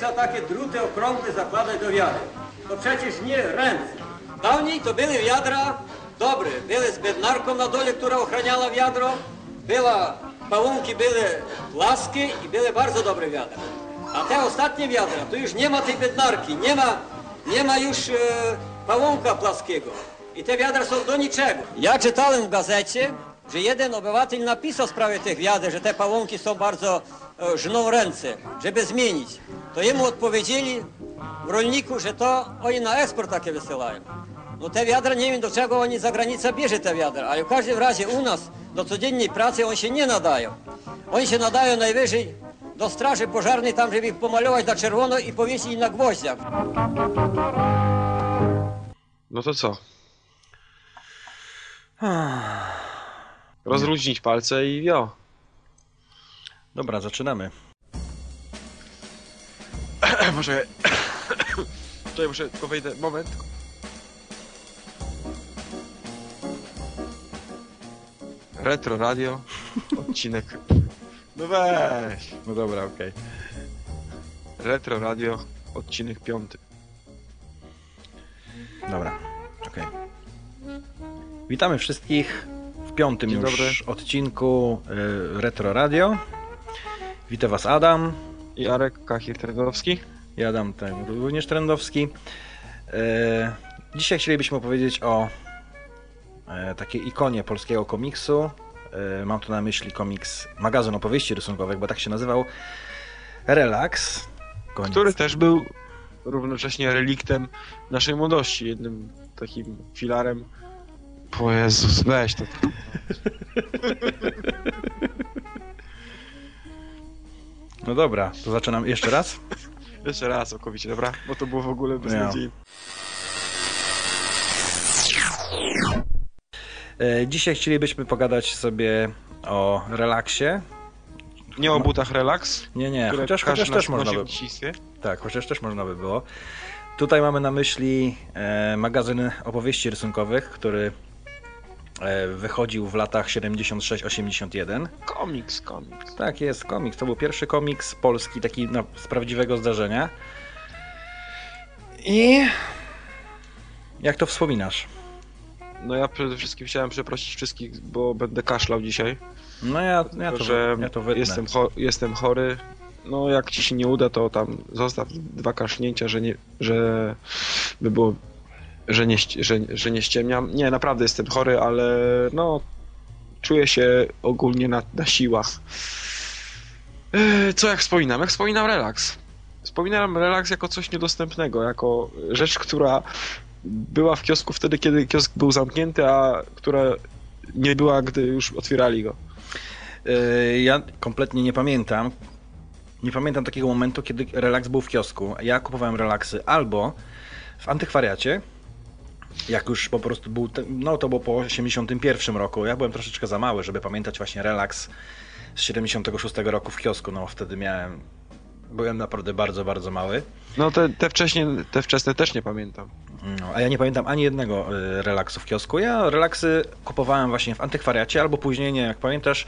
wymyśla takie druty okrągłe zakładać do wiary? To przecież nie ręce. Dawniej to były wiadra dobre. Były z bednarką na dole, która ochraniała wiadro. Była, pałunki były płaskie i były bardzo dobre wiadra. A te ostatnie wiadra, to już nie ma tej bednarki, nie ma, nie ma już e, pałunka płaskiego. I te wiadra są do niczego. Ja czytałem w gazecie, że jeden obywatel napisał w sprawie tych wiader, że te pałunki są bardzo żną ręce, żeby zmienić. To jemu odpowiedzieli w rolniku, że to oni na eksport takie wysyłają. No te wiadra, nie wiem do czego oni za granicę bierze te wiadra, ale w każdym razie u nas do codziennej pracy oni się nie nadają. Oni się nadają najwyżej do straży pożarnej tam, żeby ich pomalować na czerwono i powiesić na gwoździach. No to co? Rozluźnić palce i jo. Dobra, zaczynamy. Może... Czekaj, muszę tylko wejdę. Moment. Retro Radio. Odcinek. No weź. No dobra, okej. Retro Radio. Odcinek piąty. Dobra, okej. Witamy wszystkich w piątym Dzień już dobry. odcinku y, Retro Radio. Witam Was Adam. I Arek Kachir Trendowski. Ja Adam ten również Trendowski. E, dzisiaj chcielibyśmy opowiedzieć o e, takiej ikonie polskiego komiksu. E, mam tu na myśli komiks, magazyn opowieści rysunkowych, bo tak się nazywał. Relax. Koniec. Który też był równocześnie reliktem naszej młodości. Jednym takim filarem. O Jezus, weź to. No dobra, to zaczynam jeszcze raz. Jeszcze raz okowicie, dobra? Bo to było w ogóle beznadziejne. E, dzisiaj chcielibyśmy pogadać sobie o relaksie. Nie o butach relax, Nie, nie, chociaż, chociaż też można by. Tak, chociaż też można by było. Tutaj mamy na myśli e, magazyn opowieści rysunkowych, który wychodził w latach 76-81. Komiks, komiks. Tak, jest komiks. To był pierwszy komiks polski, taki no, z prawdziwego zdarzenia. I jak to wspominasz? No ja przede wszystkim chciałem przeprosić wszystkich, bo będę kaszlał dzisiaj. No ja, ja, to, że ja to wytnę. jestem, cho jestem chory. No jak ci się nie uda, to tam zostaw dwa kasznięcia, że nie, że by było, że nie, że, że nie ściemniam. Nie, naprawdę jestem chory, ale no czuję się ogólnie na, na siłach. Eee, Co jak wspominam? Jak wspominam relaks. Wspominam relaks jako coś niedostępnego, jako rzecz, która była w kiosku wtedy, kiedy kiosk był zamknięty, a która nie była, gdy już otwierali go. Y, Ja kompletnie nie pamiętam. Nie pamiętam takiego momentu, kiedy relaks był w kiosku. Ja kupowałem relaksy albo w antykwariacie, jak już po prostu był, no to było po 81 roku. Ja byłem troszeczkę za mały, żeby pamiętać właśnie relaks z 76 roku w kiosku. No wtedy miałem, byłem naprawdę bardzo, bardzo mały. No te, te, wcześnie, te wczesne też nie pamiętam. No, a ja nie pamiętam ani jednego y, relaksu w kiosku. Ja relaksy kupowałem właśnie w antykwariacie, albo później, nie jak pamiętasz,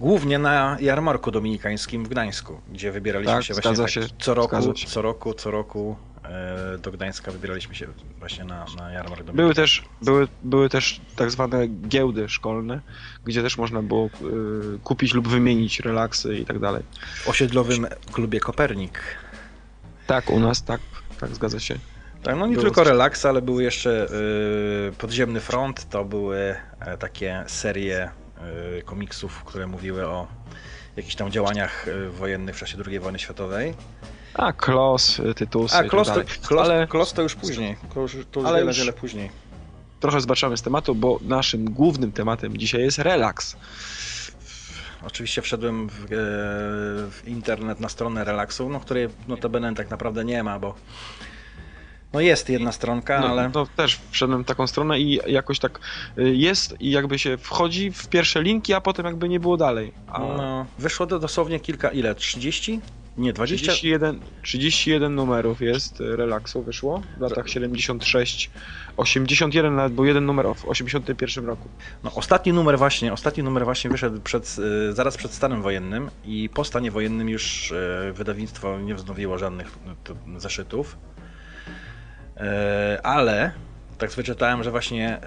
głównie na jarmarku dominikańskim w Gdańsku, gdzie wybieraliśmy Tak, się właśnie tak, się, co roku, zgadza się. co roku, co roku do Gdańska wybieraliśmy się właśnie na, na jarmark. Były też, były, były też tak zwane giełdy szkolne, gdzie też można było y, kupić lub wymienić relaksy i tak dalej. w osiedlowym klubie Kopernik. Tak, u nas tak, tak zgadza się. Tak, no nie Było tylko coś- relaksy, ale były jeszcze y, Podziemny Front, to były e, takie serie y, komiksów, które mówiły o jakichś tam działaniach wojennych w czasie II wojny światowej. A, Klos, y, Tytus A, i Klos tak to. Klos, Ale Klos to już później. To już, to już Ale wiele, już- wiele później. trochę zbaczamy z tematu, bo naszym głównym tematem dzisiaj jest relaks. Oczywiście wszedłem w, e, w internet na stronę relaksu, no której notabene tak naprawdę nie ma, bo no jest jedna stronka, No, ale no też wszedłem w taką stronę i jakoś tak y, jest i jakby się wchodzi w pierwsze linki, a potem jakby nie było dalej. A, no, wyszło to dosłownie kilka, ile? 30? Nie, 20... 31, 31 numerów jest y, relaksu wyszło w latach 76, 81 nawet był jeden numer w 81 roku. No, ostatni numer właśnie, ostatni numer właśnie wyszedł przed, y, zaraz przed stanem wojennym i po stanie wojennym już y, wydawnictwo nie wznowiło żadnych zeszytów. Ale tak wyczytałem, że właśnie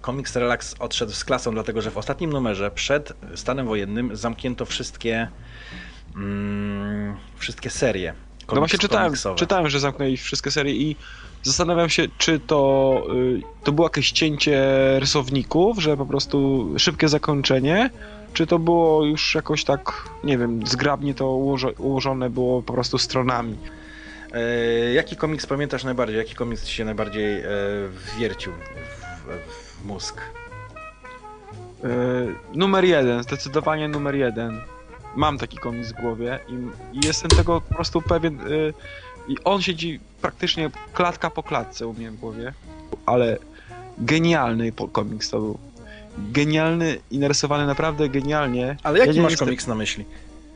komiks Relax odszedł z klasą, dlatego że w ostatnim numerze przed stanem wojennym zamknięto wszystkie mm, wszystkie serie. No komiks- właśnie czytałem, komiksowe. czytałem, że zamknęli wszystkie serie i zastanawiam się, czy to, y, to było jakieś cięcie rysowników, że po prostu szybkie zakończenie, czy to było już jakoś tak, nie wiem, zgrabnie to ułożo- ułożone było po prostu stronami. E, jaki komiks pamiętasz najbardziej? Jaki komiks ci się najbardziej e, wwiercił w, w mózg? Y, numer jeden, zdecydowanie numer jeden. Mam taki komiks w głowie i, i jestem tego po prostu pewien. y, I on siedzi praktycznie klatka po klatce u mnie w głowie. Ale genialny komiks to był. Genialny i narysowany naprawdę genialnie. Ale jaki Ja masz jestem- komiks na myśli?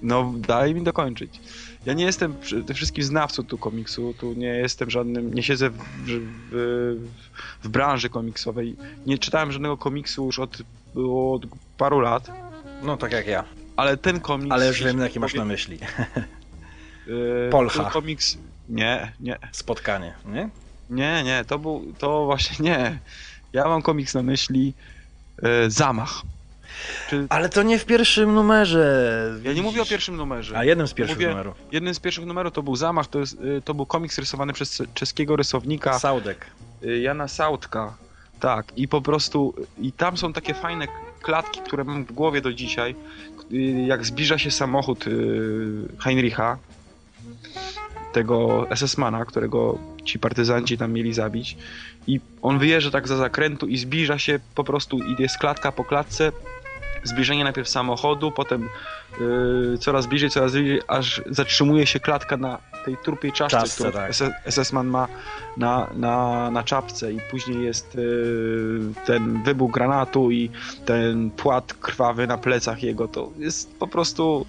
No, daj mi dokończyć. Ja nie jestem przede wszystkim znawcą tu komiksu, tu nie jestem żadnym, nie siedzę w, w, w branży komiksowej. Nie czytałem żadnego komiksu już od, od paru lat, No tak jak ja. Ale ten komiks... Ale już wiem, jaki masz na myśli. Yy, Polcha. Ten komiks... Nie, nie, Spotkanie, nie? nie, nie, to był, to właśnie nie. Ja mam komiks na myśli yy, Zamach. Czy, Ale to nie w pierwszym numerze. ja nie mówię o pierwszym numerze. A jednym z pierwszych Mówię- numerów. Jednym z pierwszych numerów to był Zamach, to, jest, y, to był komiks rysowany przez czeskiego rysownika Saudek. y, Jana Sautka. Tak, i po prostu, i tam są takie fajne klatki, które mam w głowie do dzisiaj. Y, Jak zbliża się samochód y, Heinricha, tego SS-mana, którego ci partyzanci tam mieli zabić. I on wyjeżdża tak za zakrętu i zbliża się po prostu, i jest klatka po klatce. Zbliżenie najpierw samochodu, potem y, coraz bliżej, coraz bliżej, aż zatrzymuje się klatka na tej trupiej czaszce, Czaszce, którą tak. SS SS-man ma na, na, na czapce i później jest y, ten wybuch granatu i ten płat krwawy na plecach jego, to jest po prostu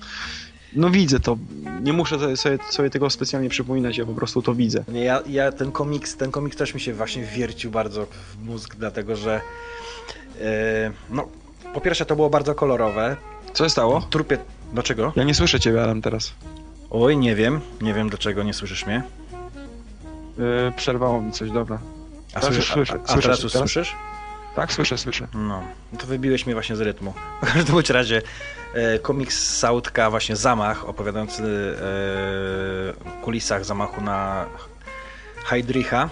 no widzę to, nie muszę sobie, sobie tego specjalnie przypominać, ja po prostu to widzę. Nie, ja, ja ten komiks, ten komiks też mi się właśnie wiercił bardzo w mózg, dlatego że e, no, po pierwsze to było bardzo kolorowe. Co się stało? Trupie... Dlaczego? Ja nie słyszę ciebie, Adam, teraz. Oj, nie wiem. Nie wiem dlaczego nie słyszysz mnie. Yy, przerwało mi coś, dobra. A, słyszy- słyszę, a, a słyszę teraz słyszysz? Tak, słyszę, słyszę. No, to wybiłeś mnie właśnie z rytmu. W każdym bądź razie e, komiks Sautka, właśnie Zamach, opowiadający e, o kulisach zamachu na Heidricha.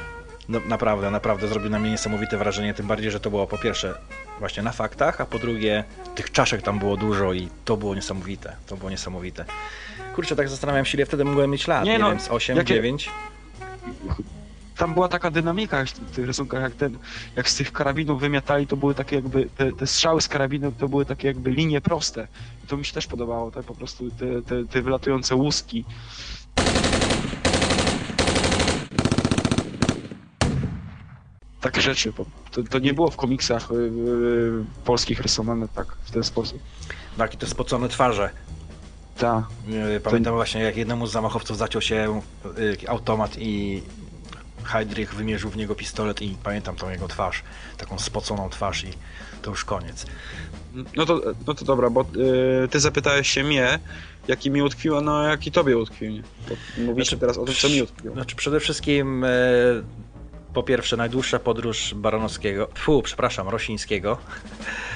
No, naprawdę, naprawdę zrobił na mnie niesamowite wrażenie, tym bardziej, że to było po pierwsze właśnie na faktach, a po drugie tych czaszek tam było dużo i to było niesamowite. To było niesamowite. Kurczę, tak zastanawiam się, ile wtedy mogłem mieć lat. Nie, Nie no, wiem, z 8, jakie- 9. Tam była taka dynamika w tych rysunkach, jak ten, jak z tych karabinów wymiatali, to były takie jakby, te, te strzały z karabinów to były takie jakby linie proste. I to mi się też podobało, tak po prostu te, te, te wylatujące łuski. Takie rzeczy, bo to, to nie było w komiksach yy, yy, polskich rysowane tak, w ten sposób. Takie te spocone twarze. Tak. Pamiętam właśnie, jak jednemu z zamachowców zaciął się yy, automat i Heidrich wymierzył w niego pistolet i pamiętam tą jego twarz, taką spoconą twarz i to już koniec. No to, no to dobra, bo y, ty zapytałeś się mnie, jaki mi utkwiło, no jaki tobie utkwił, nie? Mówiliśmy Znaczy, teraz o tym, co mi utkwiło. Znaczy przede wszystkim e, po pierwsze najdłuższa podróż Baranowskiego, fu, przepraszam, Rosińskiego.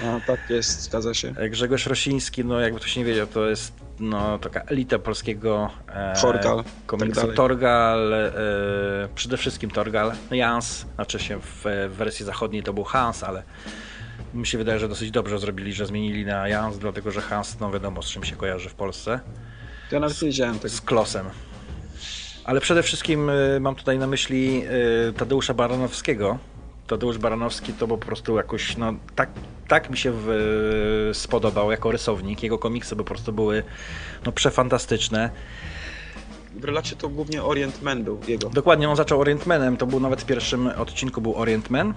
A, tak jest, zgadza się. E, Grzegorz Rosiński, no jakby ktoś nie wiedział, to jest no, taka elita polskiego e, Torgal, komiksu. tak. Torgal, e, przede wszystkim Torgal, no Jans, znaczy się w, w wersji zachodniej to był Hans, ale mi się wydaje, że dosyć dobrze zrobili, że zmienili na Jans, dlatego że Hans, no wiadomo z czym się kojarzy w Polsce. Ja nawet nie wiedziałem tego. z Klosem. Ale przede wszystkim y, mam tutaj na myśli y, Tadeusza Baranowskiego. Tadeusz Baranowski to po prostu jakoś, no tak, tak mi się w, spodobał jako rysownik. Jego komiksy po prostu były no, przefantastyczne. W relacie to głównie Orient Man był jego. Dokładnie, on zaczął Orientmanem, to był nawet w pierwszym odcinku był Orientman.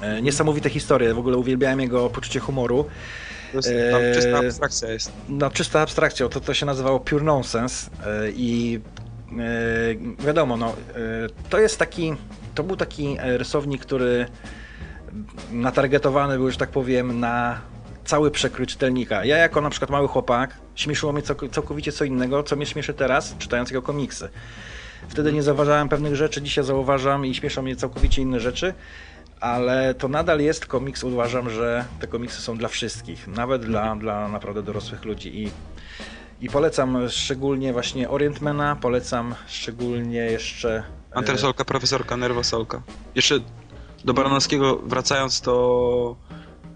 E, Niesamowite historie, w ogóle uwielbiałem jego poczucie humoru. Jest, tam Eee, czysta abstrakcja jest. No, czysta abstrakcja, to, to się nazywało Pure Nonsense e, i e, wiadomo, no, e, to jest taki, to był taki e, rysownik, który natargetowany był, że tak powiem, na cały przekrój czytelnika. Ja jako na przykład mały chłopak śmieszyło mnie całk- całkowicie co innego, co mnie śmieszy teraz, czytając jego komiksy. Wtedy nie zauważałem pewnych rzeczy, dzisiaj zauważam i śmieszą mnie całkowicie inne rzeczy, ale to nadal jest komiks, uważam, że te komiksy są dla wszystkich, nawet dla, dla naprawdę dorosłych ludzi i i polecam szczególnie właśnie Orientmana, polecam szczególnie jeszcze... e, Antersolka, profesorka, nerwosolka. Jeszcze do Baranowskiego wracając, to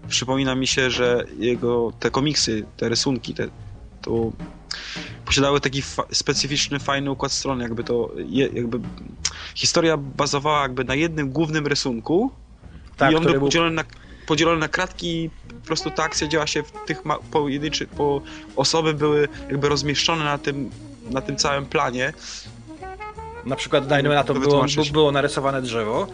przypomina mi się, że jego te komiksy, te rysunki, te, to posiadały taki fa- specyficzny, fajny układ stron, jakby to, je, jakby historia bazowała jakby na jednym głównym rysunku tak, i on był podzielony na, podzielony na kratki i po prostu ta akcja działa się w tych pojedynczych, po osoby były jakby rozmieszczone na tym, na tym całym planie. Na przykład dajmy na to było, było narysowane drzewo.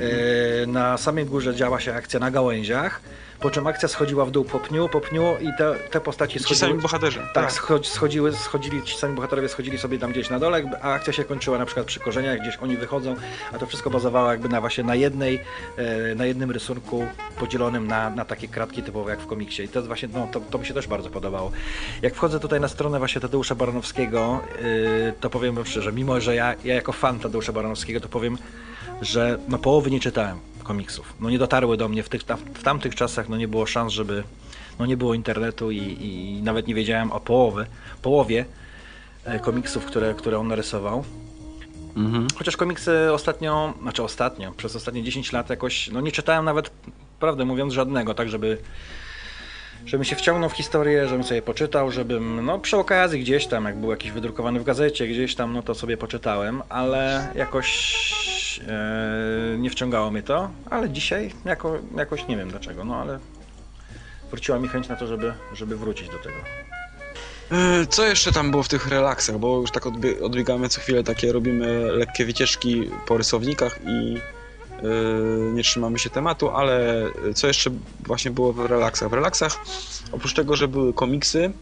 E, Na samej górze działa się akcja na gałęziach, po czym akcja schodziła w dół po pniu, po pniu i te, te postaci Ci schodziły... sami bohaterzy. Tak, schodzi- schodziły, schodzili, ci sami bohaterowie schodzili sobie tam gdzieś na dole, a akcja się kończyła na przykład przy korzeniach, gdzieś oni wychodzą, a to wszystko bazowało jakby na właśnie na jednej, e, na jednym rysunku podzielonym na, na takie kratki typowe jak w komiksie. I to jest właśnie, no to, to mi się też bardzo podobało. Jak wchodzę tutaj na stronę właśnie Tadeusza Baranowskiego, e, to powiem wam szczerze, mimo że ja, ja jako fan Tadeusza Baranowskiego, to powiem, że no połowy nie czytałem komiksów. No nie dotarły do mnie w, tych, tam- w tamtych czasach, no nie było szans, żeby no nie było internetu i, i nawet nie wiedziałem o połowy, połowie e, komiksów, które, które on narysował. Mhm. Chociaż komiksy ostatnio, znaczy ostatnio, przez ostatnie 10 lat jakoś, no nie czytałem nawet, prawdę mówiąc, żadnego, tak żeby żebym się wciągnął w historię, żebym sobie poczytał, żebym, no przy okazji gdzieś tam, jak był jakiś wydrukowany w gazecie, gdzieś tam, no to sobie poczytałem, ale jakoś e, nie wciągało mnie to, ale dzisiaj jako, jakoś nie wiem dlaczego, no ale wróciła mi chęć na to, żeby, żeby wrócić do tego. E, Co jeszcze tam było w tych relaksach? Bo już tak odbie- odbiegamy co chwilę, takie robimy lekkie wycieczki po rysownikach i e, nie trzymamy się tematu, ale co jeszcze właśnie było w relaksach? W relaksach, oprócz tego, że były komiksy,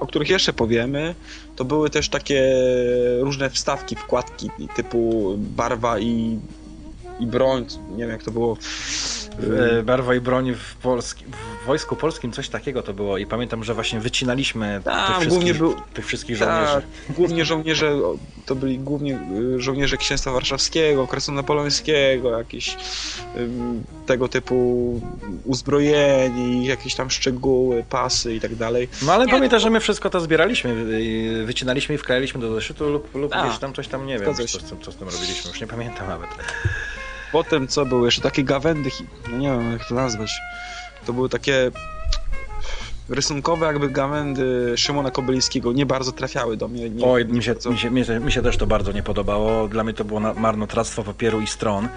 o których jeszcze powiemy, to były też takie różne wstawki, wkładki typu barwa i, i broń, nie wiem jak to było. E, Barwa i broń w, polski, w wojsku polskim, coś takiego to było i pamiętam, że właśnie wycinaliśmy Tam tych, głównie wszystkich, był- tych wszystkich żołnierzy. Tak, głównie żołnierze, to byli głównie y, żołnierze Księstwa Warszawskiego, Okresu Napoleońskiego, jakieś tego typu uzbrojeni, jakieś tam szczegóły, pasy i tak dalej. No ale Nie, no- że my wszystko to zbieraliśmy, y, wycinaliśmy i wklejaliśmy do zeszytu lub, lub A, gdzieś tam coś tam, nie wiem, zgadza co, co z tym robiliśmy, już nie pamiętam nawet. Potem co były jeszcze takie gawędy, no nie wiem jak to nazwać, to były takie rysunkowe jakby gawędy Szymona Kobylińskiego, nie bardzo trafiały do mnie. Nie, Oj, nie mi się, bardzo- mi, się, mi, się, mi się też to bardzo nie podobało. Dla mnie to było marnotrawstwo papieru i stron.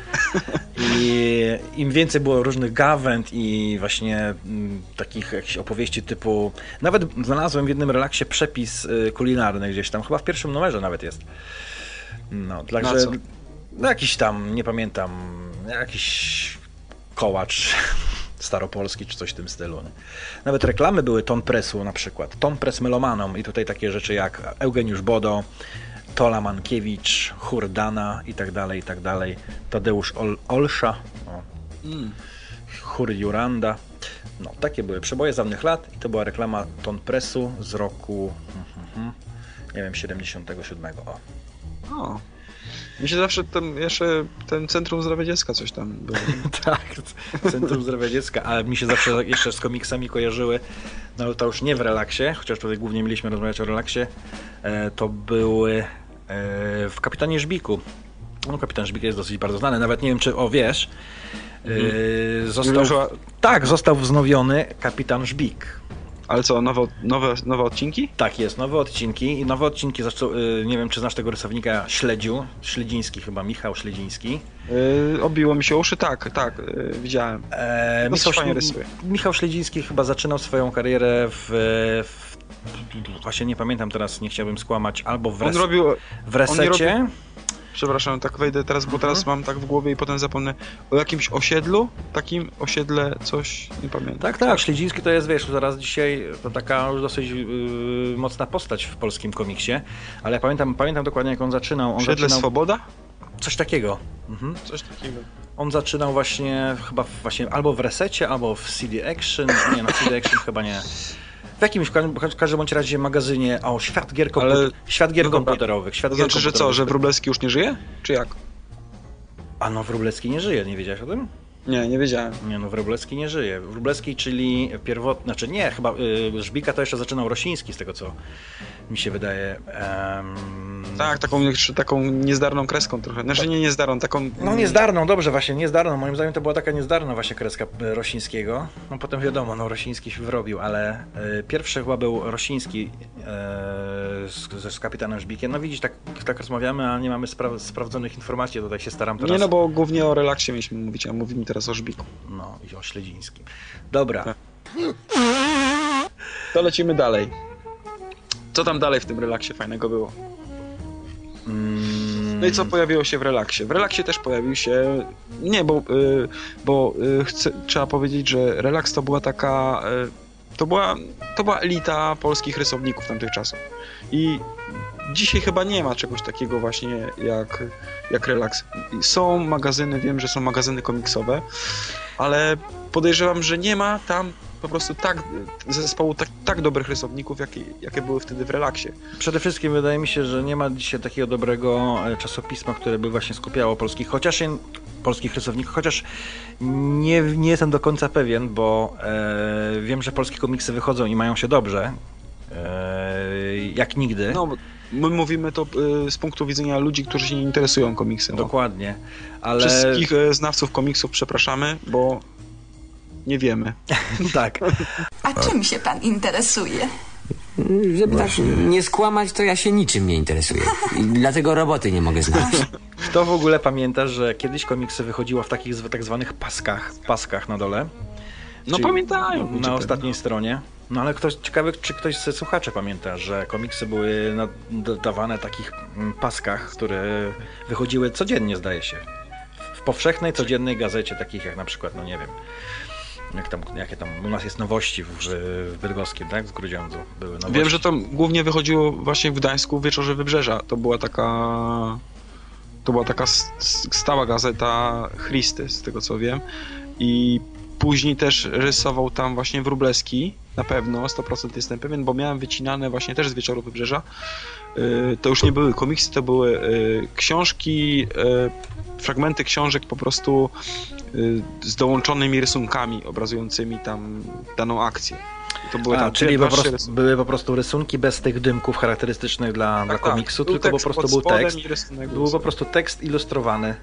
I im więcej było różnych gawęd i właśnie mm, takich jakichś opowieści typu... Nawet znalazłem w jednym relaksie przepis y, kulinarny gdzieś tam, chyba w pierwszym numerze nawet jest. No, także... No, jakiś tam, nie pamiętam, jakiś kołacz staropolski czy coś w tym stylu. Nie? Nawet reklamy były Ton Pressu na przykład. Ton Press Melomanom i tutaj takie rzeczy jak Eugeniusz Bodo, Tola Mankiewicz, Hurdana i tak dalej, i tak dalej. Tadeusz Ol Olsza, o, Mm. Chór Juranda. No, takie były przeboje z dawnych lat i to była reklama Ton Pressu z roku, hmm, hmm, hmm, nie wiem, 77. O. O. Mi się zawsze ten, jeszcze ten Centrum Zdrowia Dziecka coś tam było. Tak, Centrum Zdrowia Dziecka, ale mi się zawsze jeszcze z komiksami kojarzyły, no ale to już nie w relaksie, chociaż tutaj głównie mieliśmy rozmawiać o relaksie, e, to były e, w Kapitanie Żbiku. No, Kapitan Żbik jest dosyć bardzo znany, nawet nie wiem czy o wiesz, e, został, Wydarzyła- tak, został wznowiony Kapitan Żbik. Ale co, nowe, nowe, nowe odcinki? Tak jest, nowe odcinki i nowe odcinki, zresztą, e, nie wiem czy znasz tego rysownika Śledziu, Śledziński chyba, Michał Śledziński. Yy, obiło mi się uszy, tak, tak, yy, widziałem. E, Dosyć Michał, fajnie rysuje. Michał Śledziński chyba zaczynał swoją karierę w, w właśnie nie pamiętam teraz, nie chciałbym skłamać, albo w, res, robił, w resecie, przepraszam, tak wejdę teraz, bo teraz mam tak w głowie i potem zapomnę o jakimś osiedlu, takim osiedle coś, nie pamiętam. Tak, tak, Śledziński to jest, wiesz, zaraz dzisiaj to taka już dosyć yy, mocna postać w polskim komiksie, ale pamiętam, pamiętam dokładnie jak on zaczynał. On Osiedle zaczynał Swoboda? coś takiego. Mhm. Coś takiego. On zaczynał właśnie chyba właśnie albo w Resecie, albo w CD Action. Nie, no CD Action chyba nie. W jakimś, w każdym- bądź razie magazynie, o, świat gier, komput- Ale- świat gier no komputerowych. Świat znaczy, że co, że Wróblewski już nie żyje? Czy jak? A no, Wróblewski nie żyje, nie wiedziałeś o tym? Nie, nie wiedziałem. Nie, no Wróblewski nie żyje. Wróblewski, czyli pierwotny, znaczy nie, chyba y, Żbika to jeszcze zaczynał Rosiński, z tego co mi się wydaje. Em, Tak, taką, taką niezdarną kreską trochę. Znaczy nie niezdarną, taką... No niezdarną, dobrze właśnie, niezdarną. Moim zdaniem to była taka niezdarna właśnie kreska e, Rosińskiego. No potem wiadomo, no Rosiński się wyrobił, ale e, pierwszy chyba był Rosiński e, z, z, z kapitanem Żbikiem. No widzisz, tak, tak rozmawiamy, a nie mamy spra- sprawdzonych informacji, to tak się staram teraz. Nie, no bo głównie o relaksie mieliśmy mówić, a mówimy teraz o Żbiku. No i o Śledzińskim. Dobra, Tak. To lecimy dalej. Co tam dalej w tym relaksie fajnego było? Mm, No i co pojawiło się w relaksie? W relaksie też pojawił się. Nie, bo, y, bo y, chcę, trzeba powiedzieć, że relaks to była taka. Y, to, była, to była elita polskich rysowników tamtych czasów. I dzisiaj chyba nie ma czegoś takiego właśnie jak, jak relaks. Są magazyny, wiem, że są magazyny komiksowe, ale podejrzewam, że nie ma tam po prostu tak zespołu tak, tak dobrych rysowników, jakie, jakie były wtedy w relaksie. Przede wszystkim wydaje mi się, że nie ma dzisiaj takiego dobrego e, czasopisma, które by właśnie skupiało polskich, chociaż polskich rysowników, chociaż nie, nie jestem do końca pewien, bo e, wiem, że polskie komiksy wychodzą i mają się dobrze. E, jak nigdy. No, my mówimy to y, z punktu widzenia ludzi, którzy się nie interesują komiksem. Dokładnie. Ale Wszystkich y, znawców komiksów przepraszamy, bo nie wiemy. tak. A czym się pan interesuje? Żeby tak nie skłamać, to ja się niczym nie interesuję. I dlatego roboty nie mogę znaleźć. Kto w ogóle pamięta, że kiedyś komiksy wychodziło w takich tak zwanych paskach, paskach na dole? No Czyli pamiętają. Na ostatniej stronie. No ale ktoś, ciekawe, czy ktoś ze słuchaczy pamięta, że komiksy były nadawane w takich mm, paskach, które wychodziły codziennie, zdaje się. W powszechnej, codziennej gazecie, takich jak na przykład, no nie wiem, jak tam, jakie tam, u nas jest nowości w, w Bydgoskiem, tak, w Grudziądzu były nowości. Wiem, że to głównie wychodziło właśnie w Gdańsku Wieczorze Wybrzeża. To była taka... To była taka stała gazeta Christy, z tego co wiem. I później też rysował tam właśnie Wróblewski, na pewno, 100% jestem pewien, bo miałem wycinane właśnie też z Wieczoru Wybrzeża. Y, To już nie były komiksy, to były y, książki, y, fragmenty książek po prostu z dołączonymi rysunkami obrazującymi tam daną akcję. To były A, czyli po 12 prostu, były po prostu rysunki bez tych dymków charakterystycznych dla, dla Tak, tak. komiksu, Był tylko po prostu był tekst. Był po prostu tekst ilustrowany.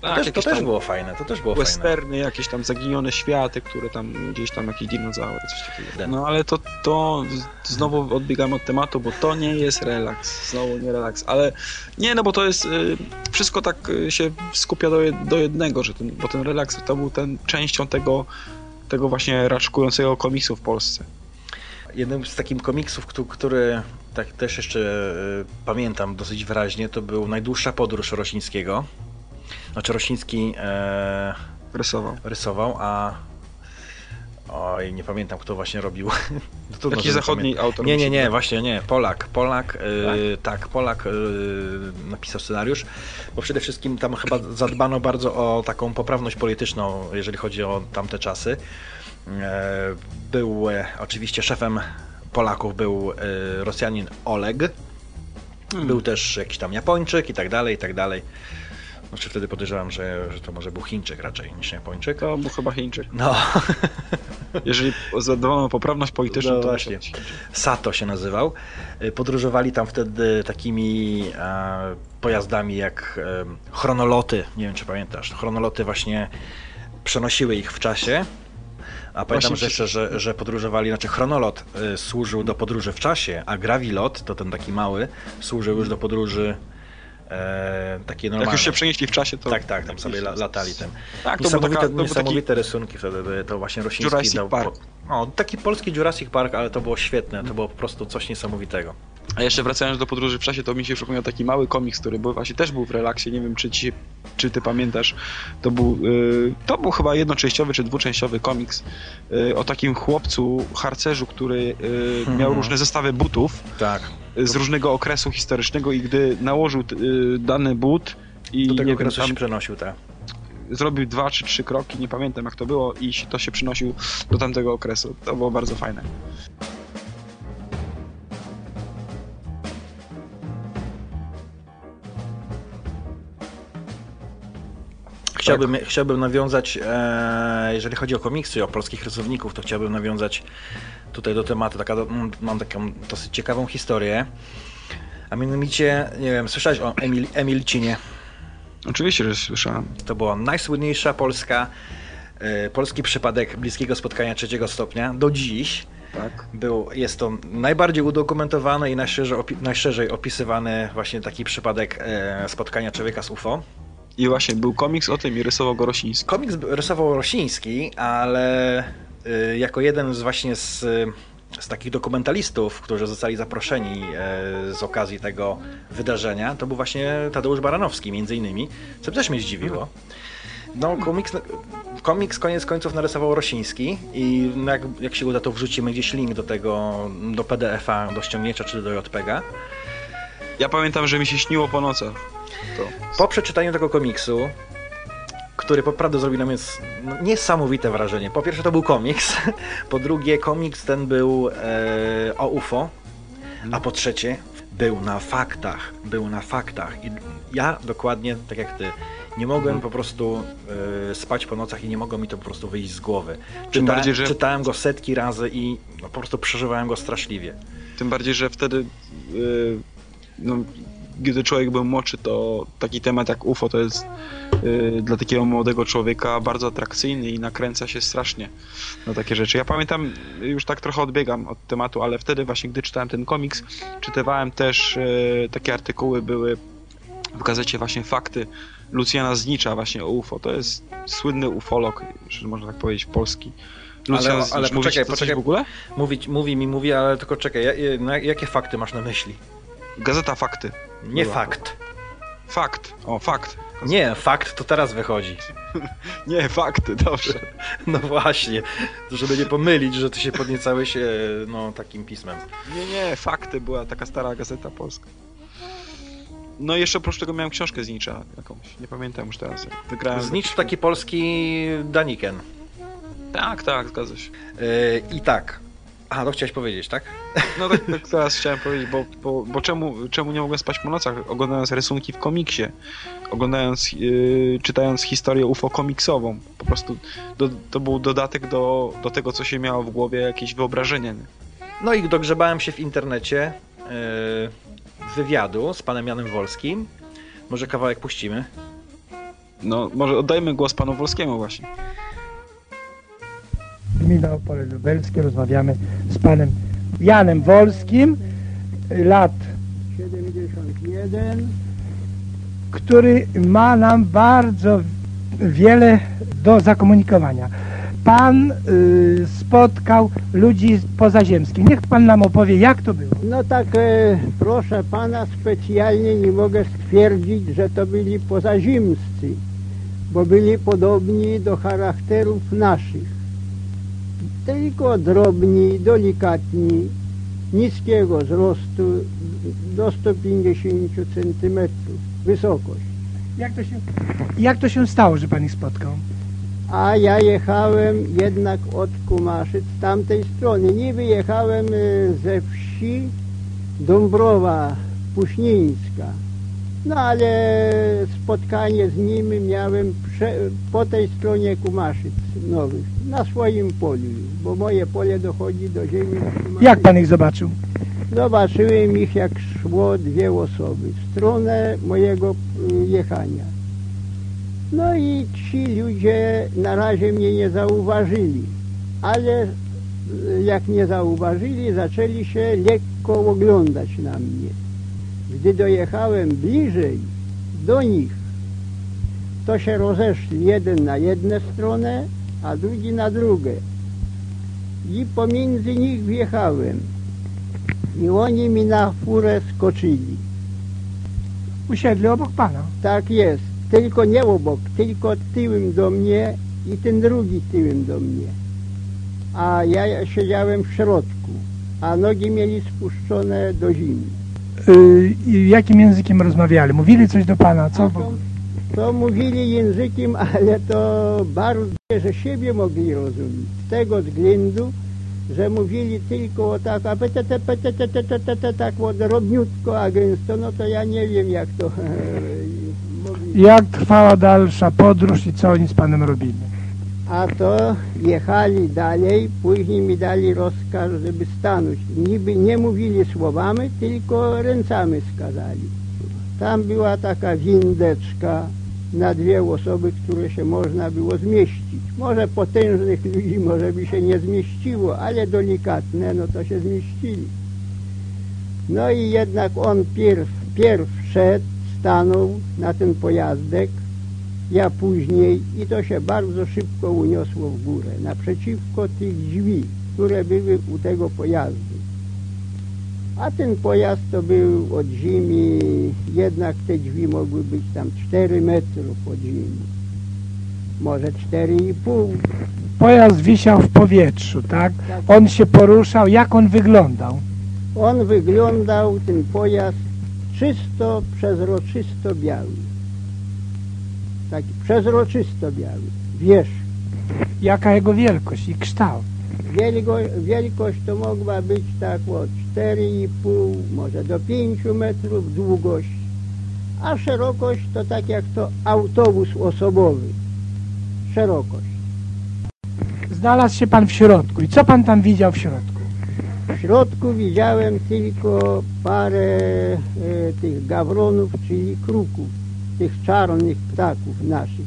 To, Tak, też, to też było fajne, to też było fajne. westerny, jakieś tam zaginione światy, które tam gdzieś tam jakieś dinozaury, coś takiego. Tak. No ale to, to znowu odbiegamy od tematu, bo to nie jest relaks, znowu nie relaks, ale nie, no bo to jest, y, wszystko tak y, się skupia do, jed- do jednego, że ten, bo ten relaks to był ten częścią tego, tego właśnie raczkującego komiksu w Polsce. Jednym z takich komiksów, któ- który tak też jeszcze e, pamiętam dosyć wyraźnie, to był Najdłuższa podróż Rosińskiego. Znaczy Rosiński e, Rysował. rysował, a oj, nie pamiętam kto właśnie robił. No żeby zachodni pamiętać. autor. Nie, nie, nie, właśnie nie, Polak. Polak, e, tak, Polak e, napisał scenariusz, bo przede wszystkim tam chyba zadbano bardzo o taką poprawność polityczną, jeżeli chodzi o tamte czasy. E, Był oczywiście szefem Polaków był Rosjanin Oleg. Hmm. Był też jakiś tam Japończyk i tak dalej, i tak dalej. Znaczy wtedy podejrzewam, że, że to może był Chińczyk raczej niż Japończyk. To był chyba Chińczyk. No, Jeżeli zadbano o poprawność polityczną, No to właśnie. Sato się nazywał. Y, Podróżowali tam wtedy takimi e, pojazdami jak e, chronoloty. Nie wiem, czy pamiętasz. Chronoloty właśnie przenosiły ich w czasie. A pamiętam Właśnie jeszcze, że, że podróżowali, znaczy chronolot y, służył do podróży w czasie, a grawilot, to ten taki mały, służył już do podróży e, takiej normalnej. Jak już się przenieśli w czasie, to... Tak, tak, tam sobie la, latali tym. Tak, to niesamowite, taka- to niesamowite rysunki wtedy były, to właśnie Rosiński Jurassic dał. Park. O, taki polski Jurassic Park, ale to było świetne, to było po prostu coś niesamowitego. A jeszcze wracając do podróży w czasie, to mi się przypomniał taki mały komiks, który był właśnie też był w relaksie. Nie wiem, czy, ci, czy ty pamiętasz. To był, y, to był chyba jednoczęściowy czy dwuczęściowy komiks y, o takim chłopcu, harcerzu, który y, miał różne zestawy butów Tak. Z różnego okresu historycznego i gdy nałożył y, dany but i Do tego wiem, okresu tam się przenosił, tak. zrobił dwa czy trzy kroki, nie pamiętam jak to było i to się przynosił do tamtego okresu. To było bardzo fajne. Chciałbym, chciałbym nawiązać, e, jeżeli chodzi o komiksy, o polskich rysowników, to chciałbym nawiązać tutaj do tematu. Taka, mm, mam taką dosyć ciekawą historię. A mianowicie, nie wiem, słyszałeś o Emil, Emilcinie? Oczywiście, że słyszałem. To była najsłynniejsza polska, e, polski przypadek bliskiego spotkania trzeciego stopnia. Do dziś Tak. był, jest to najbardziej udokumentowany i najszerzej, opi- najszerzej opisywany właśnie taki przypadek e, spotkania człowieka z UFO. I właśnie był komiks o tym i rysował go Rosiński. Komiks rysował Rosiński, ale y, jako jeden z właśnie z, y, z takich dokumentalistów, którzy zostali zaproszeni y, z okazji tego wydarzenia, to był właśnie Tadeusz Baranowski między innymi, co też mnie zdziwiło. No, komiks, komiks koniec końców narysował Rosiński i no, jak, jak się uda, to wrzucimy gdzieś link do tego, do PDF-a, do ściągnięcia czy do JPEGa. Ja pamiętam, że mi się śniło po nocach. To. Po przeczytaniu tego komiksu, który naprawdę zrobił na mnie no, niesamowite wrażenie. Po pierwsze to był komiks, po drugie komiks ten był e, o UFO, a po trzecie był na faktach, był na faktach i ja dokładnie, tak jak ty, nie mogłem po prostu e, spać po nocach i nie mogło mi to po prostu wyjść z głowy. Czyta, bardziej, że- Czytałem go setki razy i no, po prostu przeżywałem go straszliwie. Tym bardziej, że wtedy, yy, no, gdy człowiek był młodszy, to taki temat jak UFO to jest yy, dla takiego młodego człowieka bardzo atrakcyjny i nakręca się strasznie na takie rzeczy. Ja pamiętam, już tak trochę odbiegam od tematu, ale wtedy właśnie, gdy czytałem ten komiks, czytywałem też yy, takie artykuły, były w gazecie właśnie fakty Lucjana Znicza właśnie o UFO. To jest słynny ufolog, można tak powiedzieć, polski. Ale- ale poczekaj, poczekaj. w ogóle? Mówi, mówi mi, mówi, ale tylko czekaj, na, jakie fakty masz na myśli? Gazeta Fakty. Nie Była. fakt. Fakt. O, fakt. Nie, fakt to teraz wychodzi. Nie, fakty, dobrze. No właśnie, żeby nie pomylić, że ty się podniecałeś e, no, takim pismem. Nie, nie, fakty była taka stara gazeta polska. No i jeszcze oprócz tego miałem książkę z Nicza jakąś, nie pamiętam już teraz. Wygrałem. Znicz taki polski Daniken. Tak, tak, zgadza się. E, I tak. A, to chciałeś powiedzieć, tak? No tak, tak teraz chciałem powiedzieć, bo, bo, bo czemu, czemu nie mogłem spać po nocach, oglądając rysunki w komiksie, oglądając, yy, czytając historię UFO komiksową. Po prostu do, to był dodatek do, do tego, co się miało w głowie, jakieś wyobrażenie. Nie? No i dogrzebałem się w internecie e, wywiadu z panem Janem Wolskim. Może kawałek puścimy? No, może oddajmy głos panu Wolskiemu właśnie. Gmina Opole Lubelskie. Rozmawiamy z panem Janem Wolskim, lat 71, który ma nam bardzo wiele do zakomunikowania. Pan y, spotkał ludzi pozaziemskich. Niech pan nam opowie, jak to było. No tak, e, proszę pana, specjalnie nie mogę stwierdzić, że to byli pozaziemscy, bo byli podobni do charakterów naszych. Tylko drobni, delikatni, niskiego wzrostu, do 150 centymetrów wysokość. Jak to, się, jak to się stało, że pan ich spotkał? A ja jechałem jednak od Kumaszyc z tamtej strony. Nie wyjechałem e, ze wsi Dąbrowa Puśnińska. No ale spotkanie z nimi miałem po tej stronie Kumaszyc Nowych, na swoim polu, bo moje pole dochodzi do ziemi. Kumaszyc. Jak pan ich zobaczył? Zobaczyłem ich jak szło dwie osoby w stronę mojego y, jechania. No i ci ludzie na razie mnie nie zauważyli, ale y, jak nie zauważyli, zaczęli się lekko oglądać na mnie. Gdy dojechałem bliżej do nich, to się rozeszli jeden na jedną stronę, a drugi na drugą. I pomiędzy nich wjechałem. I oni mi na furę skoczyli. Usiedli obok pana. Tak jest. Tylko nie obok, tylko tyłem do mnie i ten drugi tyłem do mnie. A ja siedziałem w środku, a nogi mieli spuszczone do zimy. Y, jakim językiem rozmawiali? Mówili coś do pana? Co? A to, to mówili językiem, ale to bardzo, że siebie mogli rozumieć. Z tego względu, że mówili tylko o tak, a tak drobniutko, a gęsto, no to ja nie wiem jak to. Jak trwała dalsza podróż i co oni z panem robili? A to jechali dalej, później mi dali rozkaz, żeby stanąć. Niby nie mówili słowami, tylko ręcami skazali. Tam była taka windeczka na dwie osoby, które się można było zmieścić. Może potężnych ludzi może by się nie zmieściło, ale delikatne, no to się zmieścili. No i jednak on pierw, pierw szedł, stanął na ten pojazdek, ja później i to się bardzo szybko uniosło w górę, naprzeciwko tych drzwi, które były u tego pojazdu. A ten pojazd to był od ziemi, jednak te drzwi mogły być tam 4 metrów od ziemi, może 4,5. Pojazd wisiał w powietrzu, tak? On się poruszał. Jak on wyglądał? On wyglądał, ten pojazd, czysto, przezroczysto biały. Taki przezroczysto biały, wierzch. Jaka jego wielkość i kształt? Wielko, wielkość to mogła być tak od 4,5, może do 5 metrów długość, a szerokość to tak jak to autobus osobowy. Szerokość. Znalazł się pan w środku. I co pan tam widział w środku? W środku widziałem tylko parę e, tych gawronów, czyli kruków, tych czarnych ptaków naszych.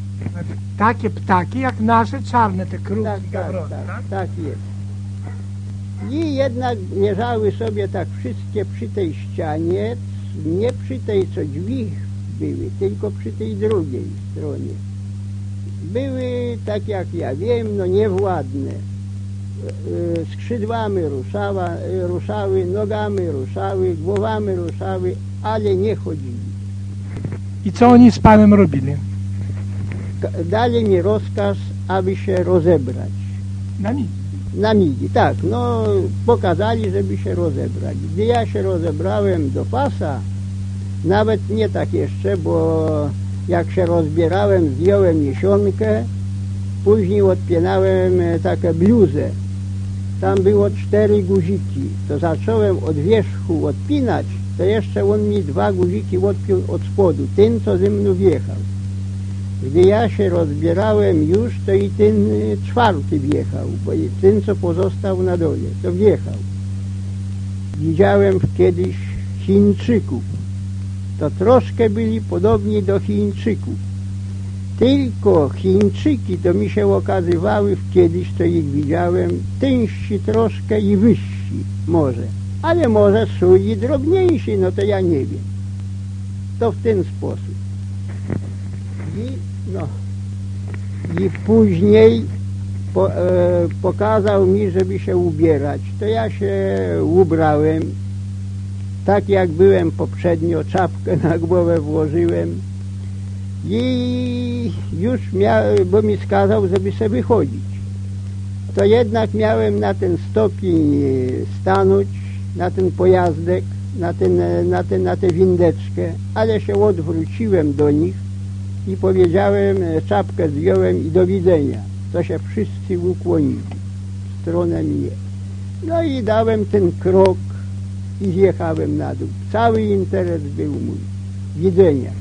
Takie ptaki jak nasze czarne, te kruki, Tak, tak, tak, tak? tak jest. I jednak leżały sobie tak wszystkie przy tej ścianie, nie przy tej, co drzwi były, tylko przy tej drugiej stronie. Były, tak jak ja wiem, no niewładne. E, e, Skrzydłami ruszała, e, ruszały, nogami ruszały, głowami ruszały, ale nie chodzili. I co oni z panem robili? Dali mi rozkaz, aby się rozebrać. Na nic. Na migi, tak, no pokazali, żeby się rozebrać. Gdy ja się rozebrałem do pasa, nawet nie tak jeszcze, bo jak się rozbierałem, zdjąłem jesionkę, później odpinałem e, taką bluzę. Tam było cztery guziki. To zacząłem od wierzchu odpinać, to jeszcze on mi dwa guziki odpiął od spodu, ten co ze mną wjechał. Gdy ja się rozbierałem już, to i ten y, czwarty wjechał, bo ten, co pozostał na dole, to wjechał. Widziałem kiedyś Chińczyków. To troszkę byli podobni do Chińczyków. Tylko Chińczyki to mi się okazywały, kiedyś to ich widziałem, tężsi troszkę i wyżsi może. Ale może są i drobniejsi, no to ja nie wiem. To w ten sposób. I, no, i później po, e, pokazał mi, żeby się ubierać. To ja się ubrałem, tak jak byłem poprzednio, czapkę na głowę włożyłem i już miałem, bo mi skazał, żeby sobie wychodzić. To jednak miałem na ten stopień stanąć, na ten pojazdek, na, ten, e, na, ten, na tę windeczkę, ale się odwróciłem do nich i powiedziałem, e, czapkę zdjąłem i do widzenia. To się wszyscy ukłonili w stronę mnie. No i dałem ten krok i zjechałem na dół. Cały interes był mój. Widzenia.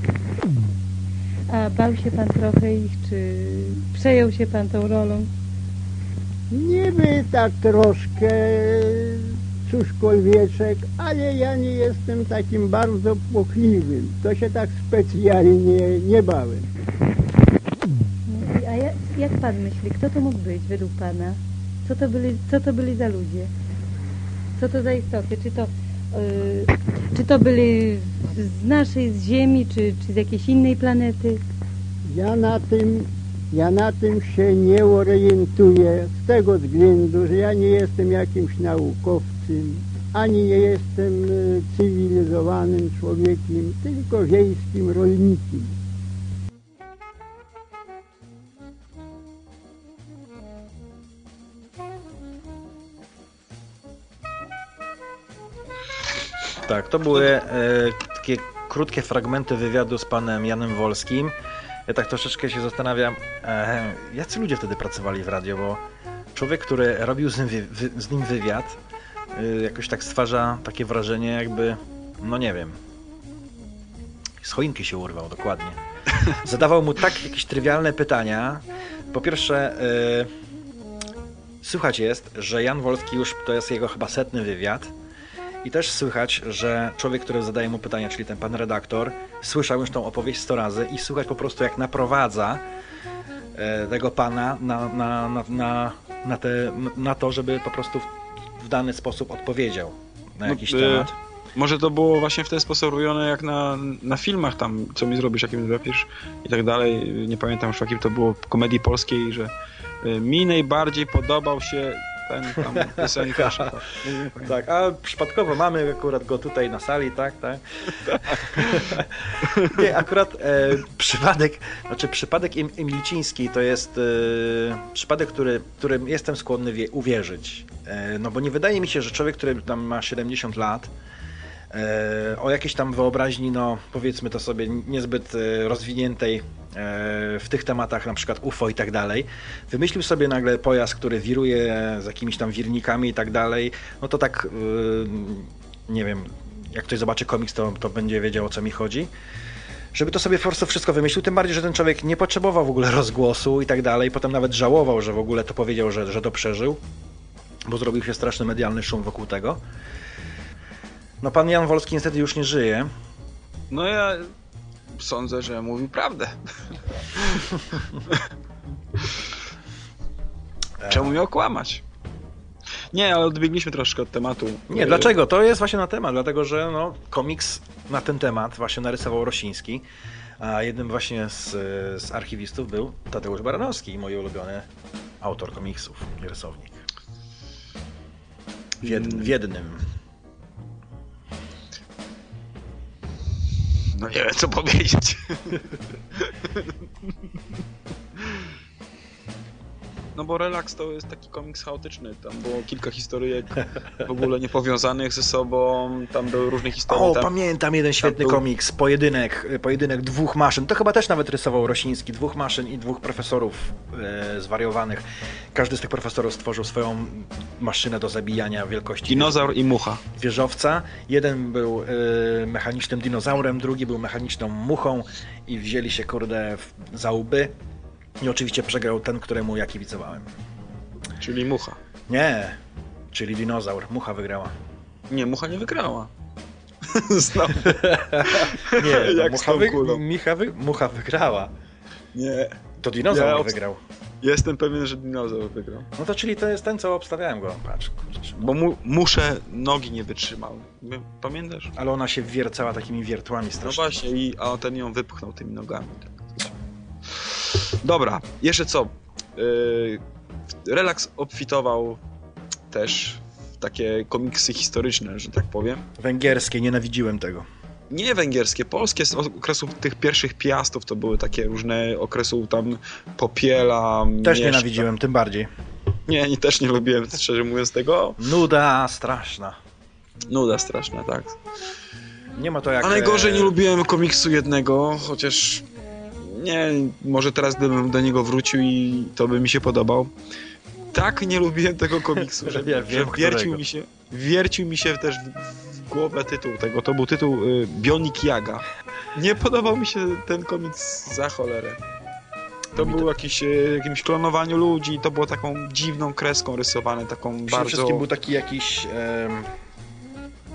A bał się pan trochę ich, czy przejął się pan tą rolą? Niby tak troszkę cóżkolwieczek, ale ja nie jestem takim bardzo płochliwym. To się tak specjalnie nie bałem. A jak, jak pan myśli, kto to mógł być według pana? Co to byli, co to byli za ludzie? Co to za istoty? Czy to, yy, czy to byli z naszej, z Ziemi, czy, czy z jakiejś innej planety? Ja na tym, ja na tym się nie orientuję z tego względu, że ja nie jestem jakimś naukowcem ani nie jestem y, cywilizowanym człowiekiem, tylko wiejskim rolnikiem. Tak, to były e, takie krótkie fragmenty wywiadu z panem Janem Wolskim. Ja tak troszeczkę się zastanawiam, e, jacy ludzie wtedy pracowali w radio, bo człowiek, który robił z nim, z nim wywiad, e, jakoś tak stwarza takie wrażenie, jakby, no nie wiem, z choinki się urwał, dokładnie. Zadawał mu tak jakieś trywialne pytania. Po pierwsze, e, słychać jest, że Jan Wolski już to jest jego chyba setny wywiad. I też słychać, że człowiek, który zadaje mu pytania, czyli ten pan redaktor, słyszał już tą opowieść 100 razy i słychać po prostu jak naprowadza e, tego pana na, na, na, na, na, te, na to, żeby po prostu w, dany sposób odpowiedział na No, jakiś e, temat. Może to było właśnie w ten sposób robione jak na, na filmach tam, co mi zrobisz, jakim zapisz i tak dalej. Nie pamiętam już jakim to było komedii polskiej, że y, mi najbardziej podobał się ten tam piosenkarz. Tak, a przypadkowo mamy akurat go tutaj na sali, tak, tak. Nie, akurat e, przypadek, znaczy przypadek Em- Emilciński to jest e, przypadek, który, którym jestem skłonny wie, uwierzyć. E, no bo nie wydaje mi się, że człowiek, który tam ma 70 lat, e, o jakiejś tam wyobraźni, no powiedzmy to sobie, niezbyt e, rozwiniętej w tych tematach, na przykład UFO i tak dalej, wymyślił sobie nagle pojazd, który wiruje z jakimiś tam wirnikami i tak dalej, no to tak, e, nie wiem, jak ktoś zobaczy komiks, to, to będzie wiedział o co mi chodzi. Żeby to sobie po prostu wszystko wymyślił, tym bardziej, że ten człowiek nie potrzebował w ogóle rozgłosu i tak dalej, potem nawet żałował, że w ogóle to powiedział, że, że to przeżył, bo zrobił się straszny medialny szum wokół tego. No pan Jan Wolski niestety już nie żyje. No ja sądzę, że mówił prawdę. Czemu miał kłamać? Nie, ale odbiegliśmy troszkę od tematu. Nie, dlaczego? To jest właśnie na temat, dlatego że no, komiks na ten temat właśnie narysował Rosiński, a jednym właśnie z, z archiwistów był Tadeusz Baranowski, mój ulubiony autor komiksów i rysownik. W jednym. No nie wiem, co powiedzieć. No bo Relax to jest taki komiks chaotyczny. Tam było kilka historyjek w ogóle niepowiązanych ze sobą. Tam były różne historie. O, tam... pamiętam jeden świetny był- komiks, pojedynek, pojedynek dwóch maszyn. To chyba też nawet rysował Rosiński, dwóch maszyn i dwóch profesorów e, zwariowanych. Każdy z tych profesorów stworzył swoją maszynę do zabijania wielkości Dinozaur i mucha. wieżowca. Jeden był y, mechanicznym dinozaurem, drugi był mechaniczną muchą i wzięli się, kurde, w, za łby. I oczywiście przegrał ten, któremu ja kibicowałem. Czyli mucha. Nie, czyli dinozaur. Mucha wygrała. Nie, mucha nie wygrała. Znowu. Nie, Jak z mucha, wy. Micha wy, mucha wygrała. Nie. To dinozaur Ja obst- wygrał. Jestem pewien, że dinozaur wygrał. No to czyli to jest ten, co obstawiałem go. Patrz, kurczę. Bo mu, muszę nogi nie wytrzymał. Pamiętasz? Ale ona się wiercała takimi wiertłami No strasznie. właśnie, i, a ten ją wypchnął tymi nogami. Tak. Dobra, jeszcze co? Yy, Relax obfitował też w takie komiksy historyczne, że tak powiem. Węgierskie, nienawidziłem tego. Nie węgierskie, polskie z okresów tych pierwszych piastów to były takie różne okresów tam Popiela, Też Mieszka. nienawidziłem, tym bardziej. Nie, nie, też nie lubiłem, szczerze mówiąc, tego. Nuda straszna. Nuda straszna, tak. Nie ma to jak... A najgorzej e, nie lubiłem komiksu jednego, chociaż nie, może teraz gdybym do niego wrócił i to by mi się podobał. Tak nie lubiłem tego komiksu, że, Ja wiem, że wiercił mi się, wiercił mi się też w, głowę tytuł tego. To był tytuł y, Bionic Jaga. Nie podobał mi się ten komiks za cholerę. To był jakiś, y, jakimś klonowaniu ludzi, to było taką dziwną kreską rysowane, taką Przede bardzo wszystkim był taki jakiś... em,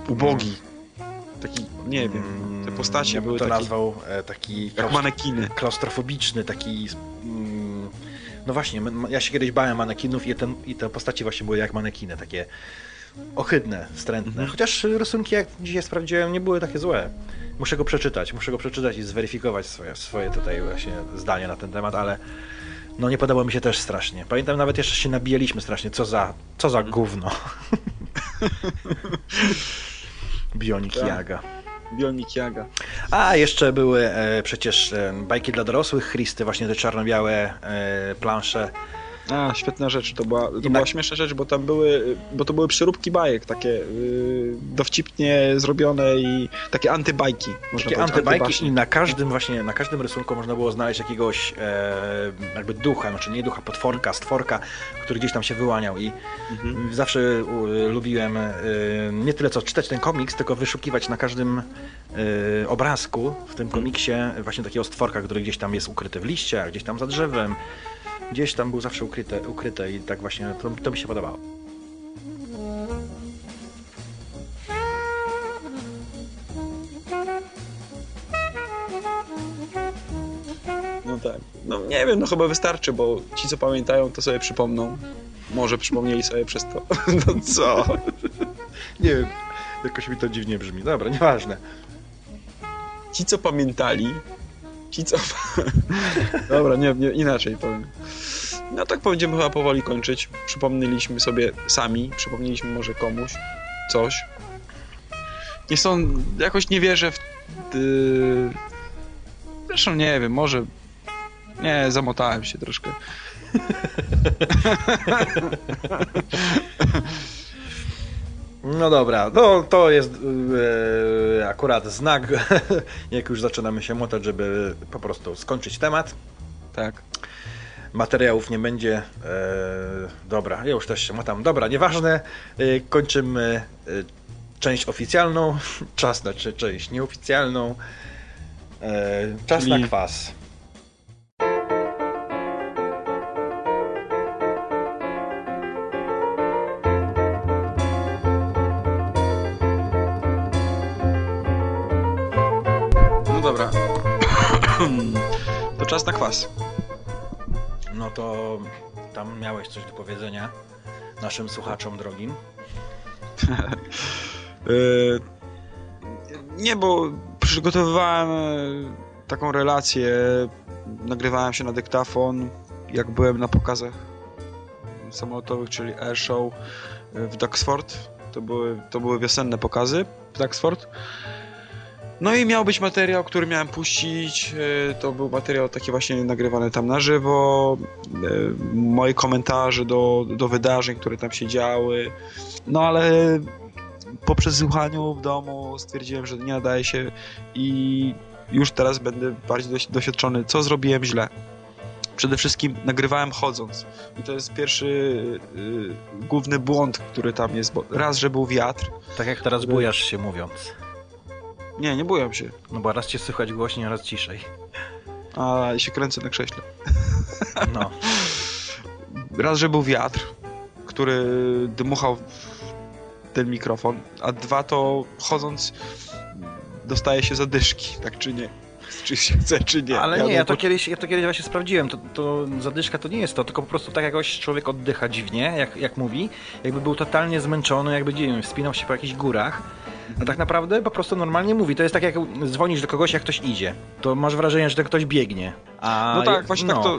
ubogi. Taki, nie wiem, te postacie ja były to nazwał e, taki jak manekiny. klaustrofobiczny, taki... mm, No właśnie, ja się kiedyś bałem manekinów i, ten, i te postacie właśnie były jak manekiny, takie ohydne, wstrętne. Mhm. Chociaż rysunki, jak dzisiaj sprawdziłem, nie były takie złe. Muszę go przeczytać, muszę go przeczytać i zweryfikować swoje, swoje tutaj właśnie zdanie na ten temat, ale no nie podobało mi się też strasznie. Pamiętam nawet jeszcze się nabijaliśmy strasznie, co za, co za gówno. Bionic Tak. Jaga. Bionic Jaga. A jeszcze były e, przecież e, bajki dla dorosłych, Christy, właśnie te czarno-białe e, plansze. A, świetna rzecz, to była, to I była na- śmieszna rzecz, bo tam były, bo to były przyróbki bajek, takie yy, dowcipnie zrobione i takie antybajki, można Takie antybajki i na każdym właśnie, na każdym rysunku można było znaleźć jakiegoś e, jakby ducha, znaczy nie ducha, potworka, stworka, który gdzieś tam się wyłaniał i Mhm. zawsze lubiłem e, nie tyle co czytać ten komiks, tylko wyszukiwać na każdym e, obrazku w tym komiksie właśnie takiego stworka, który gdzieś tam jest ukryty w liściach, gdzieś tam za drzewem, gdzieś tam był zawsze ukryte, ukryte i tak właśnie to, to mi się podobało. No tak, no nie wiem, no chyba wystarczy, bo ci co pamiętają to sobie przypomną, może przypomnieli sobie przez to, no co? Nie wiem, jakoś mi to dziwnie brzmi. Dobra, nieważne. Ci co pamiętali, ci co... Dobra, nie, nie, inaczej powiem. No tak będziemy chyba powoli kończyć. Przypomnieliśmy sobie sami, przypomnieliśmy może komuś coś. Nie są, jakoś nie wierzę w... Yy... Zresztą nie wiem, może... Nie, zamotałem się troszkę. No dobra, no to jest e, akurat znak, jak już zaczynamy się motać, żeby po prostu skończyć temat. Tak. Materiałów nie będzie. E, dobra, ja już też się motam. Dobra, nieważne. E, kończymy e, część oficjalną, czas na czy- część nieoficjalną. Czas Czyli- na kwas. Dobra. To czas na kwas. No to tam miałeś coś do powiedzenia naszym słuchaczom drogim. Yy, Nie, bo przygotowywałem e, taką relację, nagrywałem się na dyktafon, jak byłem na pokazach samolotowych, czyli Airshow e, w Duxford. To były, to były wiosenne pokazy w Duxford. No i miał być materiał, który miałem puścić. e, To był materiał taki właśnie nagrywany tam na żywo. e, Moje komentarze do, do wydarzeń, które tam się działy. No ale po przesłuchaniu w domu stwierdziłem, że nie nadaje się i już teraz będę bardziej doś- doświadczony, co zrobiłem źle. Przede wszystkim nagrywałem chodząc i to jest pierwszy y, główny błąd, który tam jest, bo raz, że był wiatr. Tak jak teraz bujasz się mówiąc. Nie, nie boję się, No bo raz cię słychać głośniej, raz ciszej. a się kręcę na krześle. No. Raz, że był wiatr, który dmuchał w ten mikrofon, a dwa to chodząc dostaje się zadyszki, tak czy nie? Czy się chce, czy nie. Ale nie, ja to po- kiedyś, ja to kiedyś właśnie sprawdziłem. To, to zadyszka to nie jest to, tylko po prostu tak jakoś człowiek oddycha dziwnie, jak, jak mówi. Jakby był totalnie zmęczony, jakby nie wiem, wspinał się po jakichś górach. A tak naprawdę po prostu normalnie mówi. To jest tak jak dzwonisz do kogoś, jak ktoś idzie. To masz wrażenie, że ten ktoś biegnie. A No tak, właśnie no. tak to,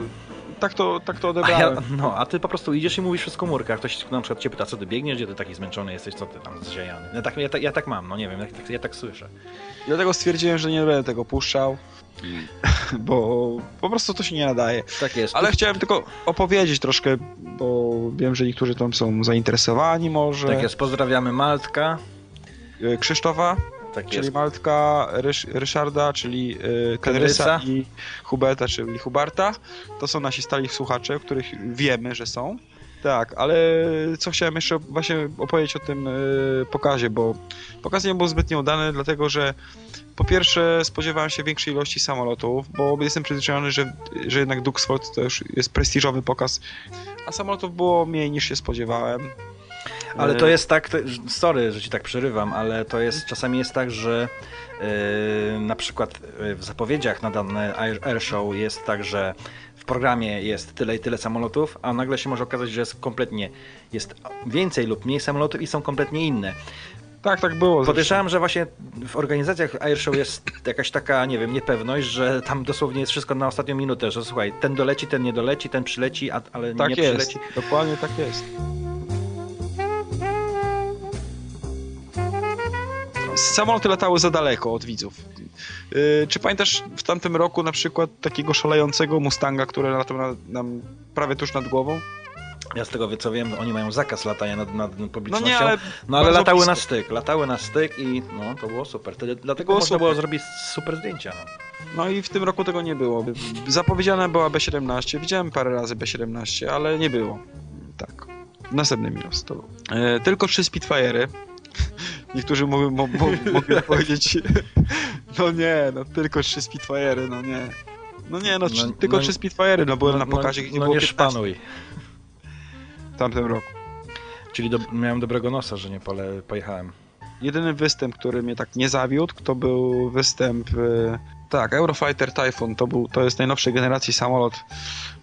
tak to, tak to A odebrałem. ja, no, a ty po prostu idziesz i mówisz przez komórkę. Ktoś na przykład cię pyta, co ty biegniesz, gdzie ty taki zmęczony jesteś, co ty tam zziejany. Ja tak, ja, tak- ja tak mam, no nie wiem, ja tak, ja tak słyszę. Dlatego stwierdziłem, że nie będę tego puszczał, bo po prostu to się nie nadaje. Tak jest. Ale chciałem tylko opowiedzieć troszkę, bo wiem, że niektórzy tam są zainteresowani może. Tak jest, pozdrawiamy Maltka. Y, Krzysztofa, Tak czyli jest. Maltka, Rysz, Ryszarda, czyli y, Kenrysa. Kenrysa i Huberta, czyli Huberta. To są nasi stali słuchacze, których wiemy, że są. Tak, ale co chciałem jeszcze właśnie opowiedzieć o tym y, pokazie, bo pokaz nie był zbytnio udany, dlatego że po pierwsze spodziewałem się większej ilości samolotów, bo jestem przyzwyczajony, że, że jednak Duxford to już jest prestiżowy pokaz, a samolotów było mniej niż się spodziewałem. Ale to jest tak, to, sorry, że ci tak przerywam, ale to jest, czasami jest tak, że yy, na przykład w zapowiedziach na dane air, airshow jest tak, że programie jest tyle i tyle samolotów, a nagle się może okazać, że jest kompletnie, jest więcej lub mniej samolotów i są kompletnie inne. Tak, tak było. Podejrzewam, że właśnie w organizacjach airshow jest jakaś taka, nie wiem, niepewność, że tam dosłownie jest wszystko na ostatnią minutę, że słuchaj, ten doleci, ten nie doleci, ten przyleci, a, ale Tak nie jest, przyleci. dokładnie tak jest. Samoloty latały za daleko od widzów. Yy, czy pamiętasz w tamtym roku na przykład takiego szalejącego Mustanga, który latał na, nam prawie tuż nad głową? Ja z tego co wiem, oni mają zakaz latania nad, nad No publicznością. nie, ale, No ale latały blisko. na styk, latały na styk i no to było super. Wtedy, dlatego Było można super. było zrobić super zdjęcia. No. No i w tym roku tego nie było. Zapowiedziana była B17, widziałem parę razy B17, ale nie było. Tak. Następny minus to był. E, tylko trzy Spitfire'y. Niektórzy mogą, mo, mo, powiedzieć, no nie, no tylko trzy Spitfire'y, no nie. No nie, no, trzy, No, tylko no, trzy Spitfire'y, no byłem no, na pokazie, gdzie no, było nie 15 szpanuj. w tamtym roku. Czyli do, miałem dobrego nosa, że nie pole, pojechałem. Jedyny występ, który mnie tak nie zawiódł, to był występ. e, Tak, Eurofighter Typhoon to, był, to jest najnowszej generacji samolot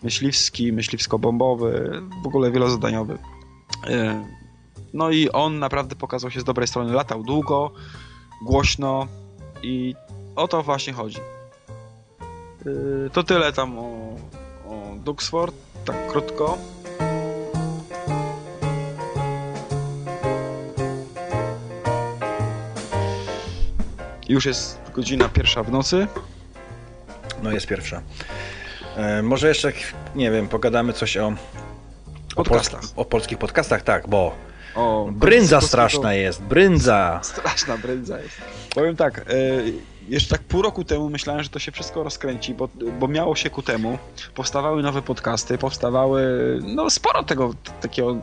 myśliwski, myśliwsko-bombowy, w ogóle wielozadaniowy. No i on naprawdę pokazał się z dobrej strony. Latał długo, głośno i o to właśnie chodzi. E, To tyle tam o, o Duxford, tak krótko. Już jest godzina pierwsza w nocy. No jest pierwsza. E, może jeszcze, nie wiem, pogadamy coś o, o, Podcastach. polsk- o polskich podcastach, tak, bo O, bryndza polskiego- straszna jest, bryndza. Straszna brędza jest. Powiem tak, e, jeszcze tak pół roku temu myślałem, że to się wszystko rozkręci, bo, bo miało się ku temu. Powstawały nowe podcasty, powstawały, no sporo tego, t- takiego,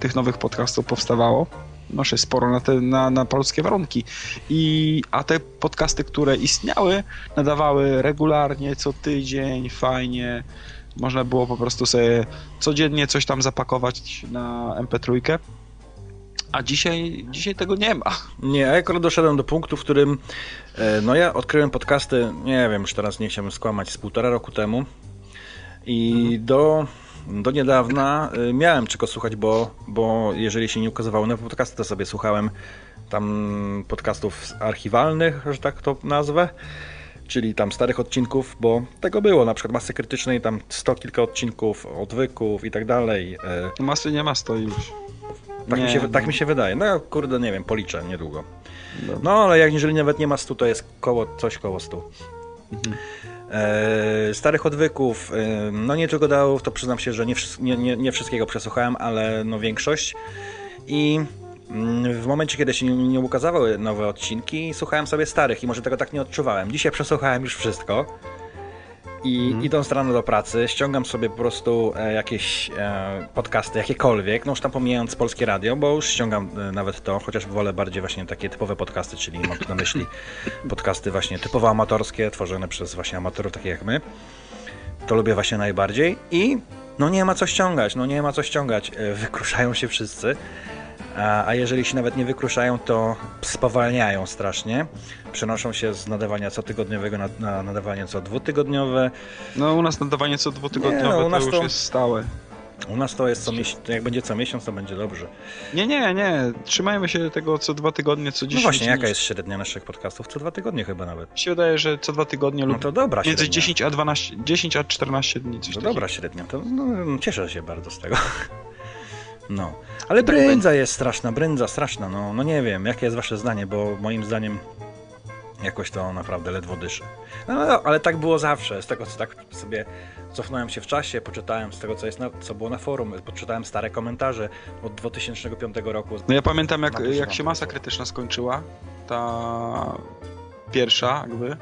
tych nowych podcastów powstawało. No, się sporo na, te, na, na polskie warunki. I, a te podcasty, które istniały, nadawały regularnie, co tydzień, fajnie. Można było po prostu sobie codziennie coś tam zapakować na MP3. A dzisiaj, dzisiaj tego nie ma. Nie, ja akurat doszedłem do punktu, w którym e, no ja odkryłem podcasty, nie wiem, już teraz nie chciałbym skłamać, z półtora roku temu i do, do niedawna e, miałem czego słuchać, bo, bo jeżeli się nie ukazywały nowe podcasty, to sobie słuchałem tam podcastów archiwalnych, że tak to nazwę, czyli tam starych odcinków, bo tego było, na przykład Masy Krytycznej, tam sto kilka odcinków, odwyków i tak dalej. e, Masy nie ma stoi już. tak, Nie, mi się, no. tak mi się wydaje. No kurde, nie wiem, policzę niedługo. Dobra. No ale jak jeżeli nawet nie ma 100, to jest koło, coś koło 100. Mhm. E, starych odwyków, e, no nie tylko dałów, to przyznam się, że nie, nie, nie, nie wszystkiego przesłuchałem, ale no większość. I w momencie, kiedy się nie, ukazały nowe odcinki, słuchałem sobie starych i może tego tak nie odczuwałem. Dzisiaj przesłuchałem już wszystko. I Mhm. idąc rano do pracy, ściągam sobie po prostu e, jakieś e, podcasty, jakiekolwiek, no już tam pomijając polskie radio, bo już ściągam e, nawet to, chociaż wolę bardziej właśnie takie typowe podcasty, czyli mam tu na myśli podcasty właśnie typowo amatorskie, tworzone przez właśnie amatorów takich jak my. To lubię właśnie najbardziej i no nie ma co ściągać, no nie ma co ściągać, wykruszają się wszyscy. A, jeżeli się nawet nie wykruszają, to spowalniają strasznie. Przenoszą się z nadawania cotygodniowego na, na nadawanie co dwutygodniowe. No u nas nadawanie co dwutygodniowe Nie, no, u to nas już to- jest stałe. U nas to jest co miesiąc, jak będzie co miesiąc, to będzie dobrze. Nie, nie, nie. Trzymajmy się tego co dwa tygodnie, co No 10 właśnie, jaka jest średnia naszych podcastów? Co dwa tygodnie chyba nawet. Mi się wydaje, że co dwa tygodnie No lub to dobra między średnia. 10 a 12, 10 a 14 dni, coś To takiego. dobra średnia, to no, cieszę się bardzo z tego. No, ale bryndza jest straszna, bryndza straszna, no, no nie wiem, jakie jest wasze zdanie, bo moim zdaniem jakoś to naprawdę ledwo dyszy. No, no, ale tak było zawsze, z tego co tak sobie cofnąłem się w czasie, poczytałem z tego co, jest na, co było na forum, poczytałem stare komentarze od 2005 roku. No ja pamiętam jak, jak się masa krytyczna skończyła, ta pierwsza jakby,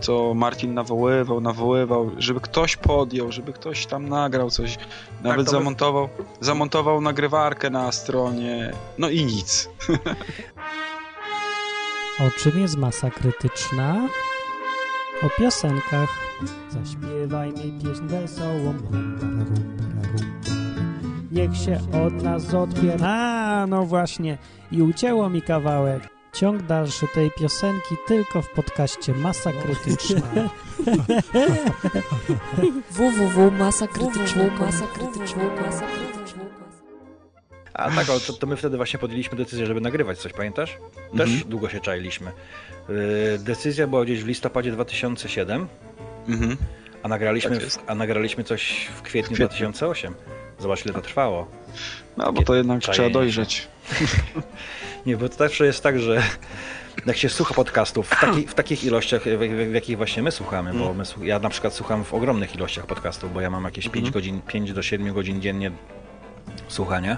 co Marcin nawoływał, nawoływał, żeby ktoś podjął, żeby ktoś tam nagrał coś, nawet to by- zamontował, zamontował nagrywarkę na stronie, no i nic. O czym jest masa krytyczna? O piosenkach. Zaśpiewaj mi pieśń wesołą. Niech się od nas odpier... A, no właśnie. I ucięło mi kawałek. Ciąg dalszy tej piosenki tylko w podcaście Masa Krytyczna. A tak, to, to my wtedy właśnie podjęliśmy decyzję, żeby nagrywać coś, pamiętasz? Też Mhm. długo się czailiśmy. Yy, decyzja była gdzieś w listopadzie 2007, Mhm. a nagraliśmy, Tak a nagraliśmy coś w kwietniu W kwietniu. 2008. Zobacz ile to trwało. No bo to jednak trzeba się. dojrzeć. Nie, bo to zawsze jest tak, że jak się słucha podcastów w, taki, w takich ilościach, w, w, w jakich właśnie my słuchamy, bo my, ja na przykład słucham w ogromnych ilościach podcastów, bo ja mam jakieś 5 godzin, 5 do 7 godzin dziennie słuchania.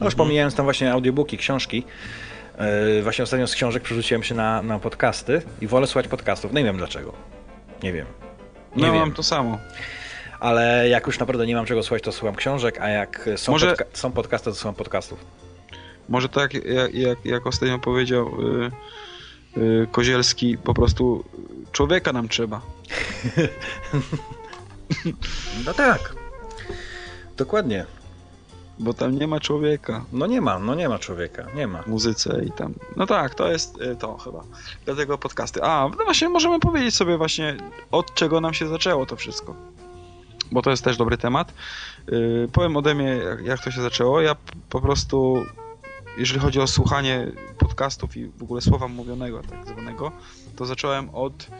No już pomijając tam właśnie audiobooki, książki, yy, właśnie ostatnio z książek przerzuciłem się na, na podcasty i wolę słuchać podcastów. No nie wiem dlaczego. Nie wiem. Nie No wiem. mam to samo. Ale jak już naprawdę nie mam czego słuchać, to słucham książek, a jak są, Może- podca- są podcasty, to słucham podcastów. Może tak jak, jak, jak ostatnio powiedział y, y, Kozielski, po prostu człowieka nam trzeba. No tak. Dokładnie. Bo tam nie ma człowieka No nie ma, no nie ma człowieka, nie ma. muzyce i tam. No tak, to jest y, to chyba. Dlatego podcasty. A, no właśnie możemy powiedzieć sobie właśnie od czego nam się zaczęło to wszystko. Bo to jest też dobry temat. Y, powiem ode mnie, jak, jak to się zaczęło. Ja po prostu, jeżeli chodzi o słuchanie podcastów i w ogóle słowa mówionego, tak zwanego, to zacząłem od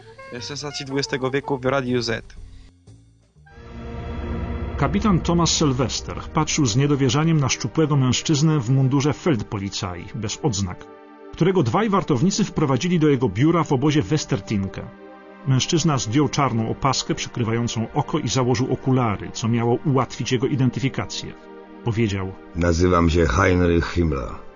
sensacji XX wieku w Radiu Z. Kapitan Thomas Sylwester patrzył z niedowierzaniem na szczupłego mężczyznę w mundurze Feldpolizei, bez odznak, którego dwaj wartownicy wprowadzili do jego biura w obozie Westertinke. Mężczyzna zdjął czarną opaskę przykrywającą oko i założył okulary, co miało ułatwić jego identyfikację. Powiedział, Nazywam się Heinrich Himmler.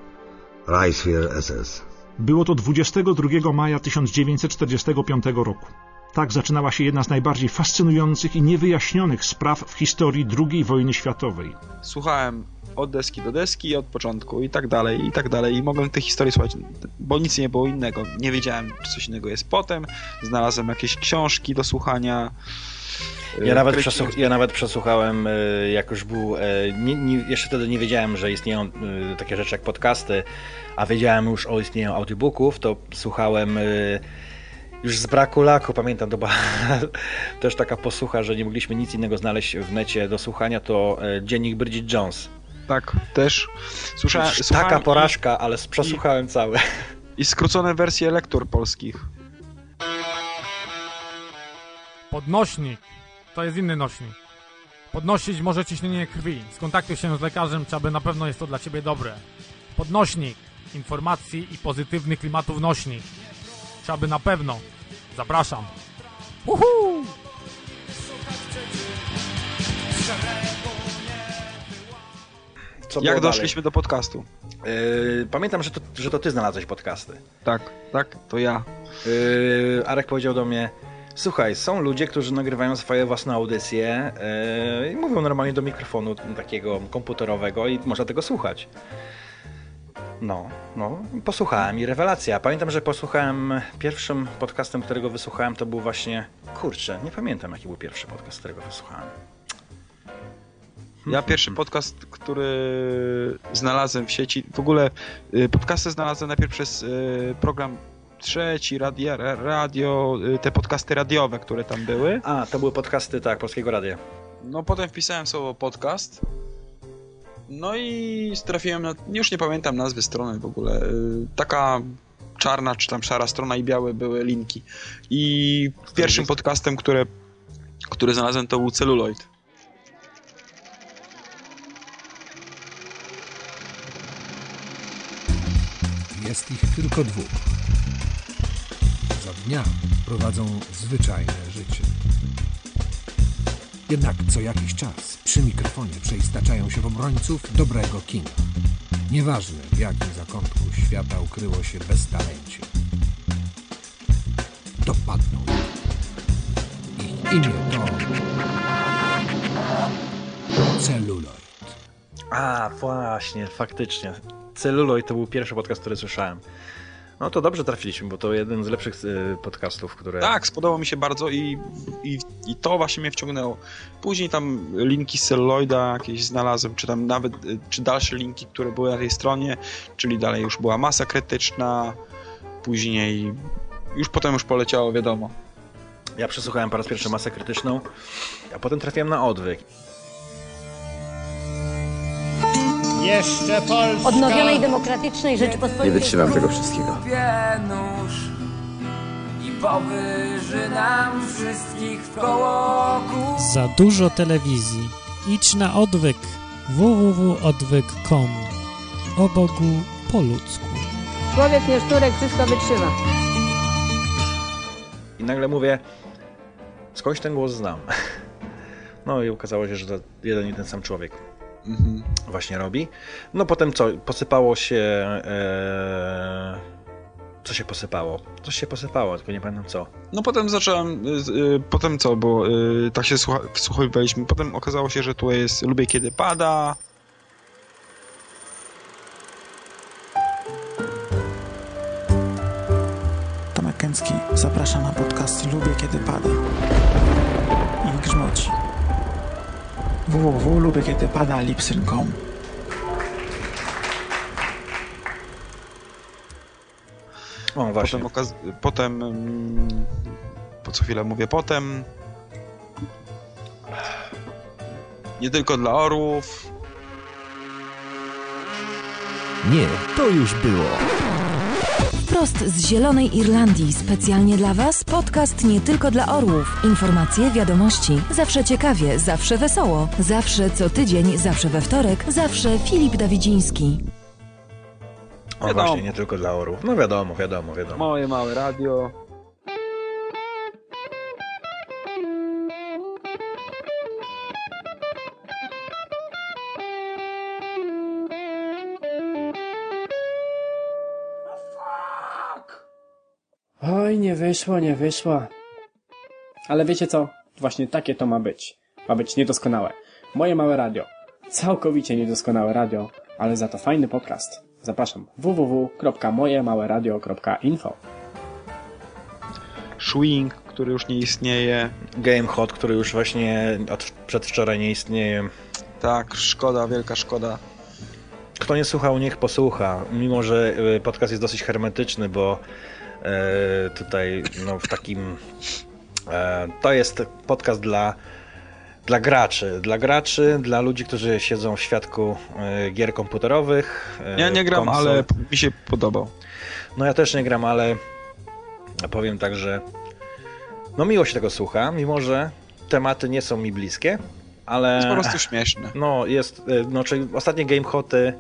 Reichswehr SS. było to 22 maja 1945 roku. Tak zaczynała się jedna z najbardziej fascynujących i niewyjaśnionych spraw w historii II wojny światowej. Słuchałem od deski do deski, od początku i tak dalej, i tak dalej. I mogłem tych historii słuchać, bo nic nie było innego. Nie wiedziałem, czy coś innego jest potem. Znalazłem jakieś książki do słuchania. Ja E, nawet, przesłuch- ja nawet przesłuchałem, y, jak już był. y, Nie, nie, jeszcze wtedy nie wiedziałem, że istnieją y, takie rzeczy jak podcasty, a wiedziałem już o istnieniu audiobooków, to słuchałem y, już z braku laku. Pamiętam, to była też taka posłucha, że nie mogliśmy nic innego znaleźć w necie do słuchania, to y, dziennik Bridget Jones. Tak, też. Słuchałem taka i- porażka, ale przesłuchałem całe. I skrócone wersje lektur polskich. Podnośnik to jest inny nośnik. Podnosić może ciśnienie krwi. Skontaktuj się z lekarzem, czy aby na pewno jest to dla ciebie dobre. Podnośnik informacji i pozytywnych klimatów nośnik. Czy aby na pewno. Zapraszam. Uhu! Co Jak doszliśmy do podcastu? dalej? Y, pamiętam, że to, że to ty znalazłeś podcasty. Tak, tak, to ja. Yy, Arek powiedział do mnie, słuchaj, są ludzie, którzy nagrywają swoje własne audycje yy, i mówią normalnie do mikrofonu takiego komputerowego i można tego słuchać. No, no, posłuchałem i rewelacja. Pamiętam, że posłuchałem pierwszym podcastem, którego wysłuchałem, to był właśnie, kurczę, nie pamiętam jaki był pierwszy podcast, którego wysłuchałem. Ja pierwszy podcast, który znalazłem w sieci, w ogóle y, podcasty znalazłem najpierw przez y, program trzeci, radio, radio, y, te podcasty radiowe, które tam były. A, to były podcasty, tak, Polskiego Radia. No potem wpisałem słowo podcast. No i trafiłem na, już nie pamiętam nazwy strony w ogóle, y, taka czarna czy tam szara strona i białe były linki. I pierwszym podcastem, które, który znalazłem to był Celluloid. Jest ich tylko dwóch. Dnia prowadzą zwyczajne życie. Jednak co jakiś czas przy mikrofonie przeistaczają się w obrońców dobrego kina. Nieważne w jakim zakątku świata ukryło się beztalencie. Dopadną ich. Ich imię to... Celuloid. A, właśnie, faktycznie. Celluloid to był pierwszy podcast, który słyszałem. No to dobrze trafiliśmy, bo to jeden z lepszych y, podcastów, które... Tak, spodobał mi się bardzo i, i, i to właśnie mnie wciągnęło. Później tam linki z celluloida jakieś znalazłem, czy tam nawet, y, czy dalsze linki, które były na tej stronie, czyli dalej już była masa krytyczna, później już potem już poleciało, wiadomo. Ja przesłuchałem po raz pierwszy masę krytyczną, a potem trafiłem na odwyk. Jeszcze Polska. Odnowionej demokratycznej Rzeczypospolitej. Nie wytrzymam tego wszystkiego. nóż i powyży nam wszystkich w koło Za dużo telewizji. Idź na odwyk www.odwyk.com o Bogu po ludzku. Człowiek nie szturek, wszystko wytrzyma. I nagle mówię, skądś ten głos znam. No i okazało się, że to jeden i ten sam człowiek właśnie robi. No potem co? Posypało się... E... Co się posypało? Coś się posypało, tylko nie pamiętam co. No potem zacząłem, y, y, potem co, bo y, tak się słucha, wsłuchiwaliśmy, potem okazało się, że tu jest Lubię Kiedy Pada, Tomek Kęcki zaprasza na podcast Lubię Kiedy Pada i grzmoci. www.lubiekiedypada lipsyn.com O, właśnie. Potem, okaz- potem mm, po co chwilę mówię, potem nie tylko dla orłów, Nie, to już było. Wprost z Zielonej Irlandii, specjalnie dla Was, podcast nie tylko dla orłów. Informacje, wiadomości, zawsze ciekawie, zawsze wesoło, zawsze co tydzień, zawsze we wtorek, zawsze Filip Dawidziński. O Wiadomo. właśnie, nie tylko dla orłów. No wiadomo, wiadomo, wiadomo. moje małe radio. Nie wyszło, nie wyszło. Ale wiecie co? Właśnie takie to ma być. Ma być niedoskonałe. Moje małe radio. Całkowicie niedoskonałe radio, ale za to fajny podcast. Zapraszam www.mojemałeradio.info Swing, który już nie istnieje. Game Hot, który już właśnie od przedwczoraj nie istnieje. Tak, szkoda, wielka szkoda. Kto nie słuchał, niech posłucha. Mimo, że y, podcast jest dosyć hermetyczny, bo tutaj no, w takim. E, to jest podcast dla, dla graczy. Dla graczy, dla ludzi, którzy siedzą w świadku e, gier komputerowych. e, Ja nie gram, konsol. ale mi się podobał. No ja też nie gram, ale powiem tak, że no miło się tego słucha, mimo że tematy nie są mi bliskie, ale... Jest po prostu śmieszne. No jest, no czyli ostatnie Game Hoty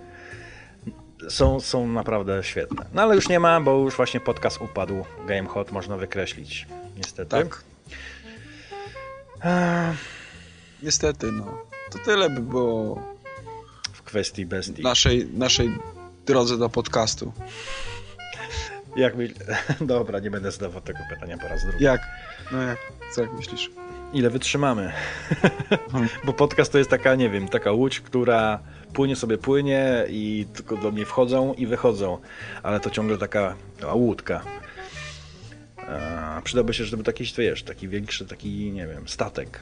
są, są naprawdę świetne. No ale już nie ma, bo już właśnie podcast upadł. Game Hot można wykreślić, niestety. Tak. Eee, Niestety, no. To tyle by było W kwestii bestii. naszej, naszej drodze do podcastu. Jak mi... Dobra, nie będę zadawał tego pytania po raz drugi. Jak? No jak? Co jak myślisz? Ile wytrzymamy? Bo podcast to jest taka, nie wiem, taka łódź, która płynie sobie płynie i tylko do mnie wchodzą i wychodzą, ale to ciągle taka łódka. A, przydałby się, żeby taki, wiesz, taki większy, taki, nie wiem, statek.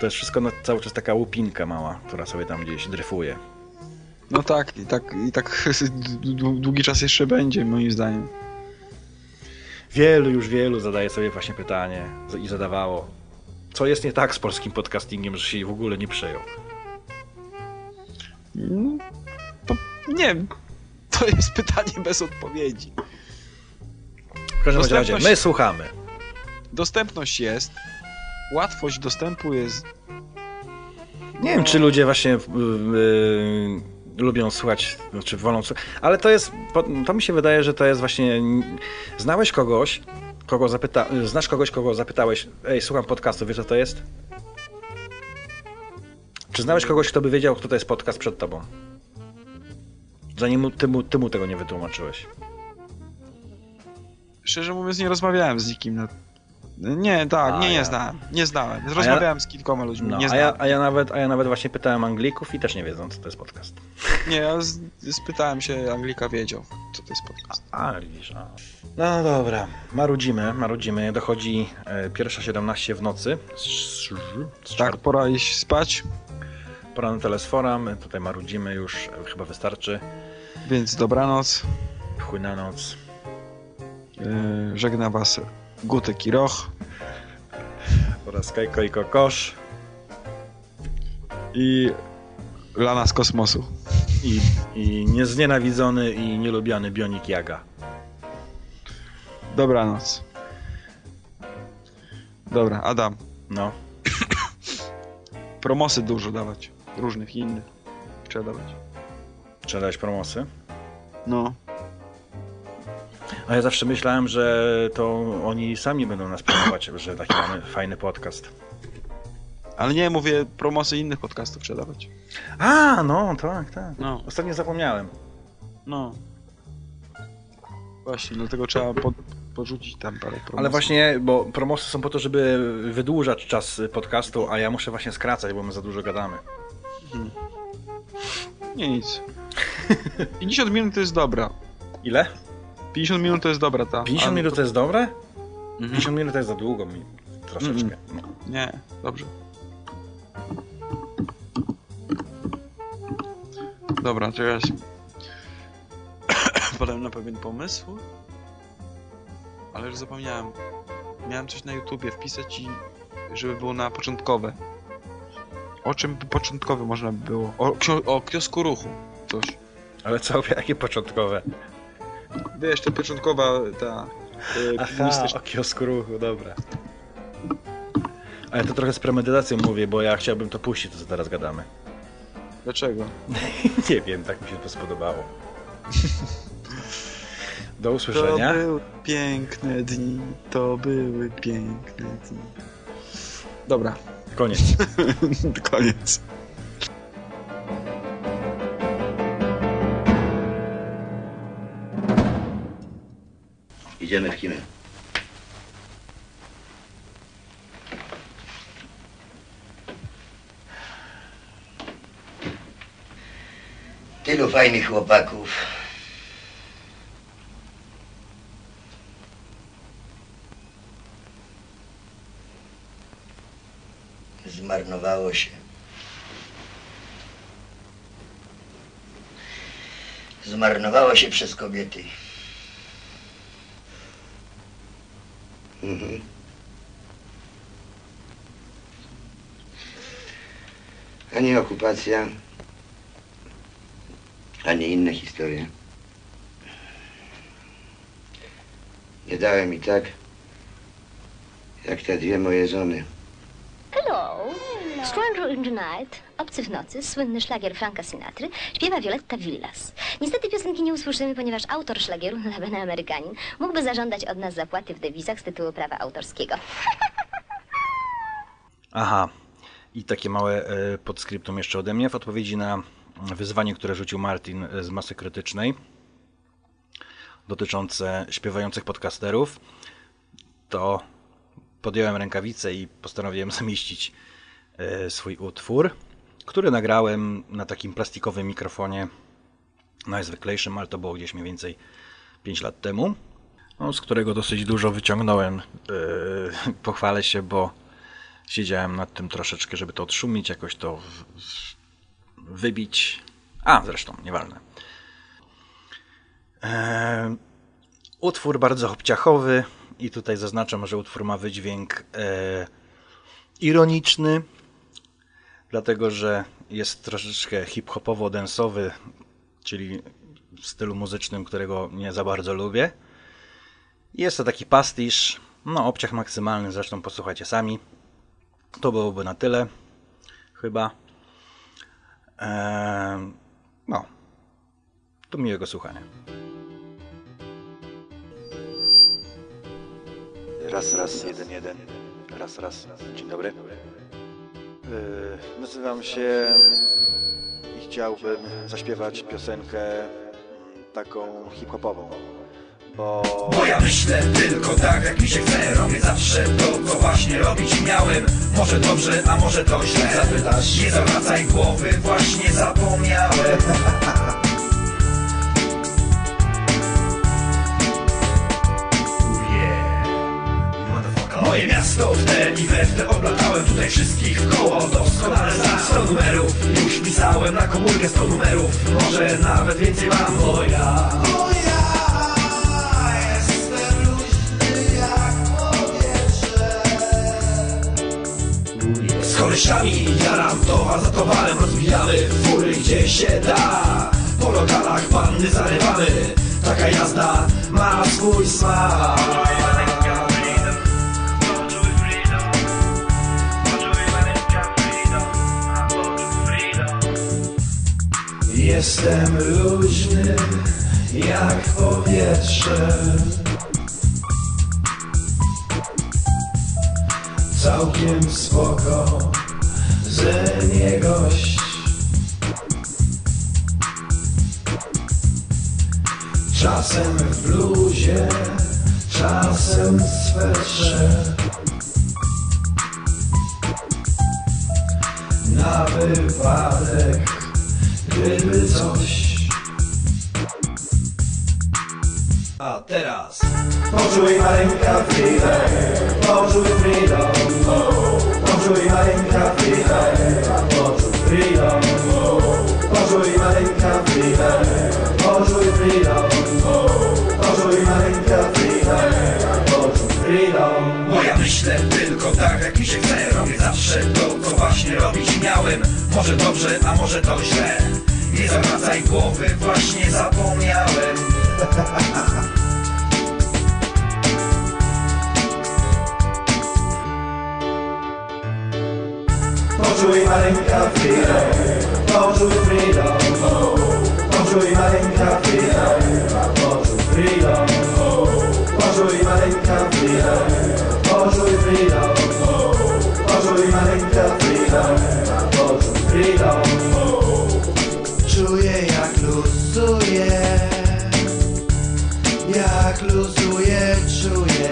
To jest wszystko cały czas taka łupinka mała, która sobie tam gdzieś dryfuje. No tak, i tak, i tak dłu- długi czas jeszcze będzie, moim zdaniem. Wielu, już wielu zadaje sobie właśnie pytanie i zadawało, co jest nie tak z polskim podcastingiem, że się w ogóle nie przyjął. No, to nie. To jest pytanie bez odpowiedzi. W każdym razie, my słuchamy. Dostępność jest, łatwość dostępu jest. Nie wiem, czy ludzie właśnie yy, lubią słuchać, czy wolą słuchać, ale to jest, to mi się wydaje, że to jest właśnie, znałeś kogoś, kogo zapyta, znasz kogoś, kogo zapytałeś, ej, słucham podcastu, wiesz co to jest? Czy znałeś kogoś, kto by wiedział, kto to jest podcast przed tobą? Zanim ty mu, ty mu tego nie wytłumaczyłeś. Szczerze mówiąc, nie rozmawiałem z nikim na. Nie, tak, A nie, nie ja- znałem. Nie znałem. A ja- Rozmawiałem z kilkoma ludźmi. No, nie a, ja, a, ja nawet, a ja nawet właśnie pytałem Anglików i też nie wiedzą, co to jest podcast. Nie, ja z, spytałem się, Anglika wiedział, co to jest podcast. A, widzisz. A. No dobra, marudzimy, marudzimy. Dochodzi e, pierwsza 17 w nocy. Tak, pora iść spać. Pora na telesfora, my tutaj marudzimy już, e, chyba wystarczy. Więc dobranoc. Chuj na noc. Yy, żegna was Gutek i Roch. Oraz Kajko i Kokosz. I Lana z kosmosu. I, I nieznienawidzony i nielubiany Bionik Jaga. Dobranoc. Dobra, Adam. No. Promosy dużo dawać. Różnych innych. Trzeba dawać. Sprzedałeś promosy? No. A ja zawsze myślałem, że to oni sami będą nas promować, że taki mamy fajny podcast. Ale nie, mówię promosy innych podcastów sprzedawać. A, no, tak, tak. No. Ostatnio zapomniałem. No. Właśnie, dlatego trzeba pod, podrzucić tam parę promosów. Ale właśnie, bo promosy są po to, żeby wydłużać czas podcastu, a ja muszę właśnie skracać, bo my za dużo gadamy. Mhm. Nie nic. 50 minut to jest dobra. Ile? 50 minut to jest dobra, ta. 50 Ale minut to jest dobre? Mhm. 50 minut to jest za długo mi. Troszeczkę. No. Nie, dobrze. Dobra, teraz wpadłem na pewien pomysł, ale już zapomniałem. Miałem coś na YouTubie wpisać i żeby było na początkowe. O czym początkowe można by było? O, o kiosku ruchu. Coś. Ale co, jakie początkowe? Wiesz, to początkowa ta... Yy, Aha, o kiosku ruchu, dobra. Ale to trochę z premedytacją mówię, bo ja chciałbym to puścić, to co teraz gadamy. Dlaczego? Nie wiem, tak mi się to spodobało. Do usłyszenia. To były piękne dni, to były piękne dni. Dobra. Koniec. Koniec. Idziemy w kino. Tylu fajnych chłopaków. Zmarnowało się. Zmarnowało się przez kobiety. Mhm. Ani okupacja, ani inne historie. Nie dałem mi tak, jak te dwie moje żony. Hello. Stranger in the Night, Obcy w nocy, słynny szlagier Franka Sinatry, śpiewa Violetta Villas. Niestety piosenki nie usłyszymy, ponieważ autor szlagieru, notabene Amerykanin, mógłby zażądać od nas zapłaty w dewizach z tytułu prawa autorskiego. Aha. I takie małe e, podskryptum jeszcze ode mnie w odpowiedzi na wyzwanie, które rzucił Martin z masy krytycznej dotyczące śpiewających podcasterów, to podjąłem rękawice i postanowiłem zamieścić e, swój utwór, który nagrałem na takim plastikowym mikrofonie najzwyklejszym, ale to było gdzieś mniej więcej 5 lat temu, no, z którego dosyć dużo wyciągnąłem. E, Pochwalę się, bo siedziałem nad tym troszeczkę, żeby to odszumić, jakoś to wybić. A, zresztą, nieważne. E, utwór bardzo obciachowy i tutaj zaznaczam, że utwór ma wydźwięk e, ironiczny, dlatego że jest troszeczkę hip-hopowo-densowy, czyli w stylu muzycznym, którego nie za bardzo lubię. Jest to taki pastisz, no obciach maksymalny, zresztą posłuchajcie sami. To byłoby na tyle, chyba. Eee, no, to miłego słuchania. Raz, raz, jeden, jeden. Raz, raz. Dzień dobry. Yy, nazywam się i chciałbym zaśpiewać piosenkę taką hip-hopową. Bo... Bo ja myślę tylko tak, jak mi się chce. Robię zawsze to, co właśnie robić miałem. Może dobrze, a może to źle. Zapytasz, nie zawracaj głowy, właśnie zapomniałem Moje miasto w te i we w te oblatałem Tutaj wszystkich koło. Doskonale znam 100 numerów Już pisałem na komórkę 100 numerów. Może nawet więcej mam, bo ja Z koleżami jaram towar za towarem Rozbijamy fury gdzie się da. Po lokalach panny zarywamy. Taka jazda ma swój smak Jestem luźny jak powietrze. Całkiem spoko ze mnie gość Czasem w bluzie, czasem w swetrze. Na wypadek, gdyby coś. A teraz Poczuj maleńka chwilę, poczuj freedom Poczuj maleńka chwilę, poczuj freedom Poczuj maleńka chwilę, poczuj freedom Poczuj maleńka chwilę, Bo ja myślę tylko tak jak mi się chce. Robię zawsze to co właśnie robić miałem. Może dobrze, a może to źle. Nie zawracaj głowy, właśnie zapomniałem. Poczuj maleńka chwilę, poczuj freedom Poczuj maleńka chwilę, poczuj freedom Poczuj maleńka chwilę, poczuj freedom Poczuj maleńka chwilę, poczuj freedom Czuję jak luzuję Jak luzuję, czuję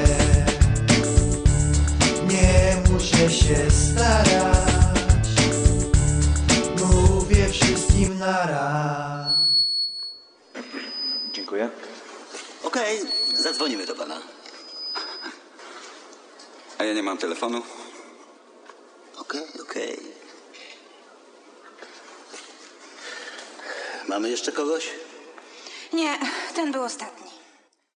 Nie muszę się starać Mówię wszystkim nara Dziękuję. Okej, zadzwonimy do pana. A ja nie mam telefonu. Okej, okej. Mamy jeszcze kogoś? Nie, ten był ostatni.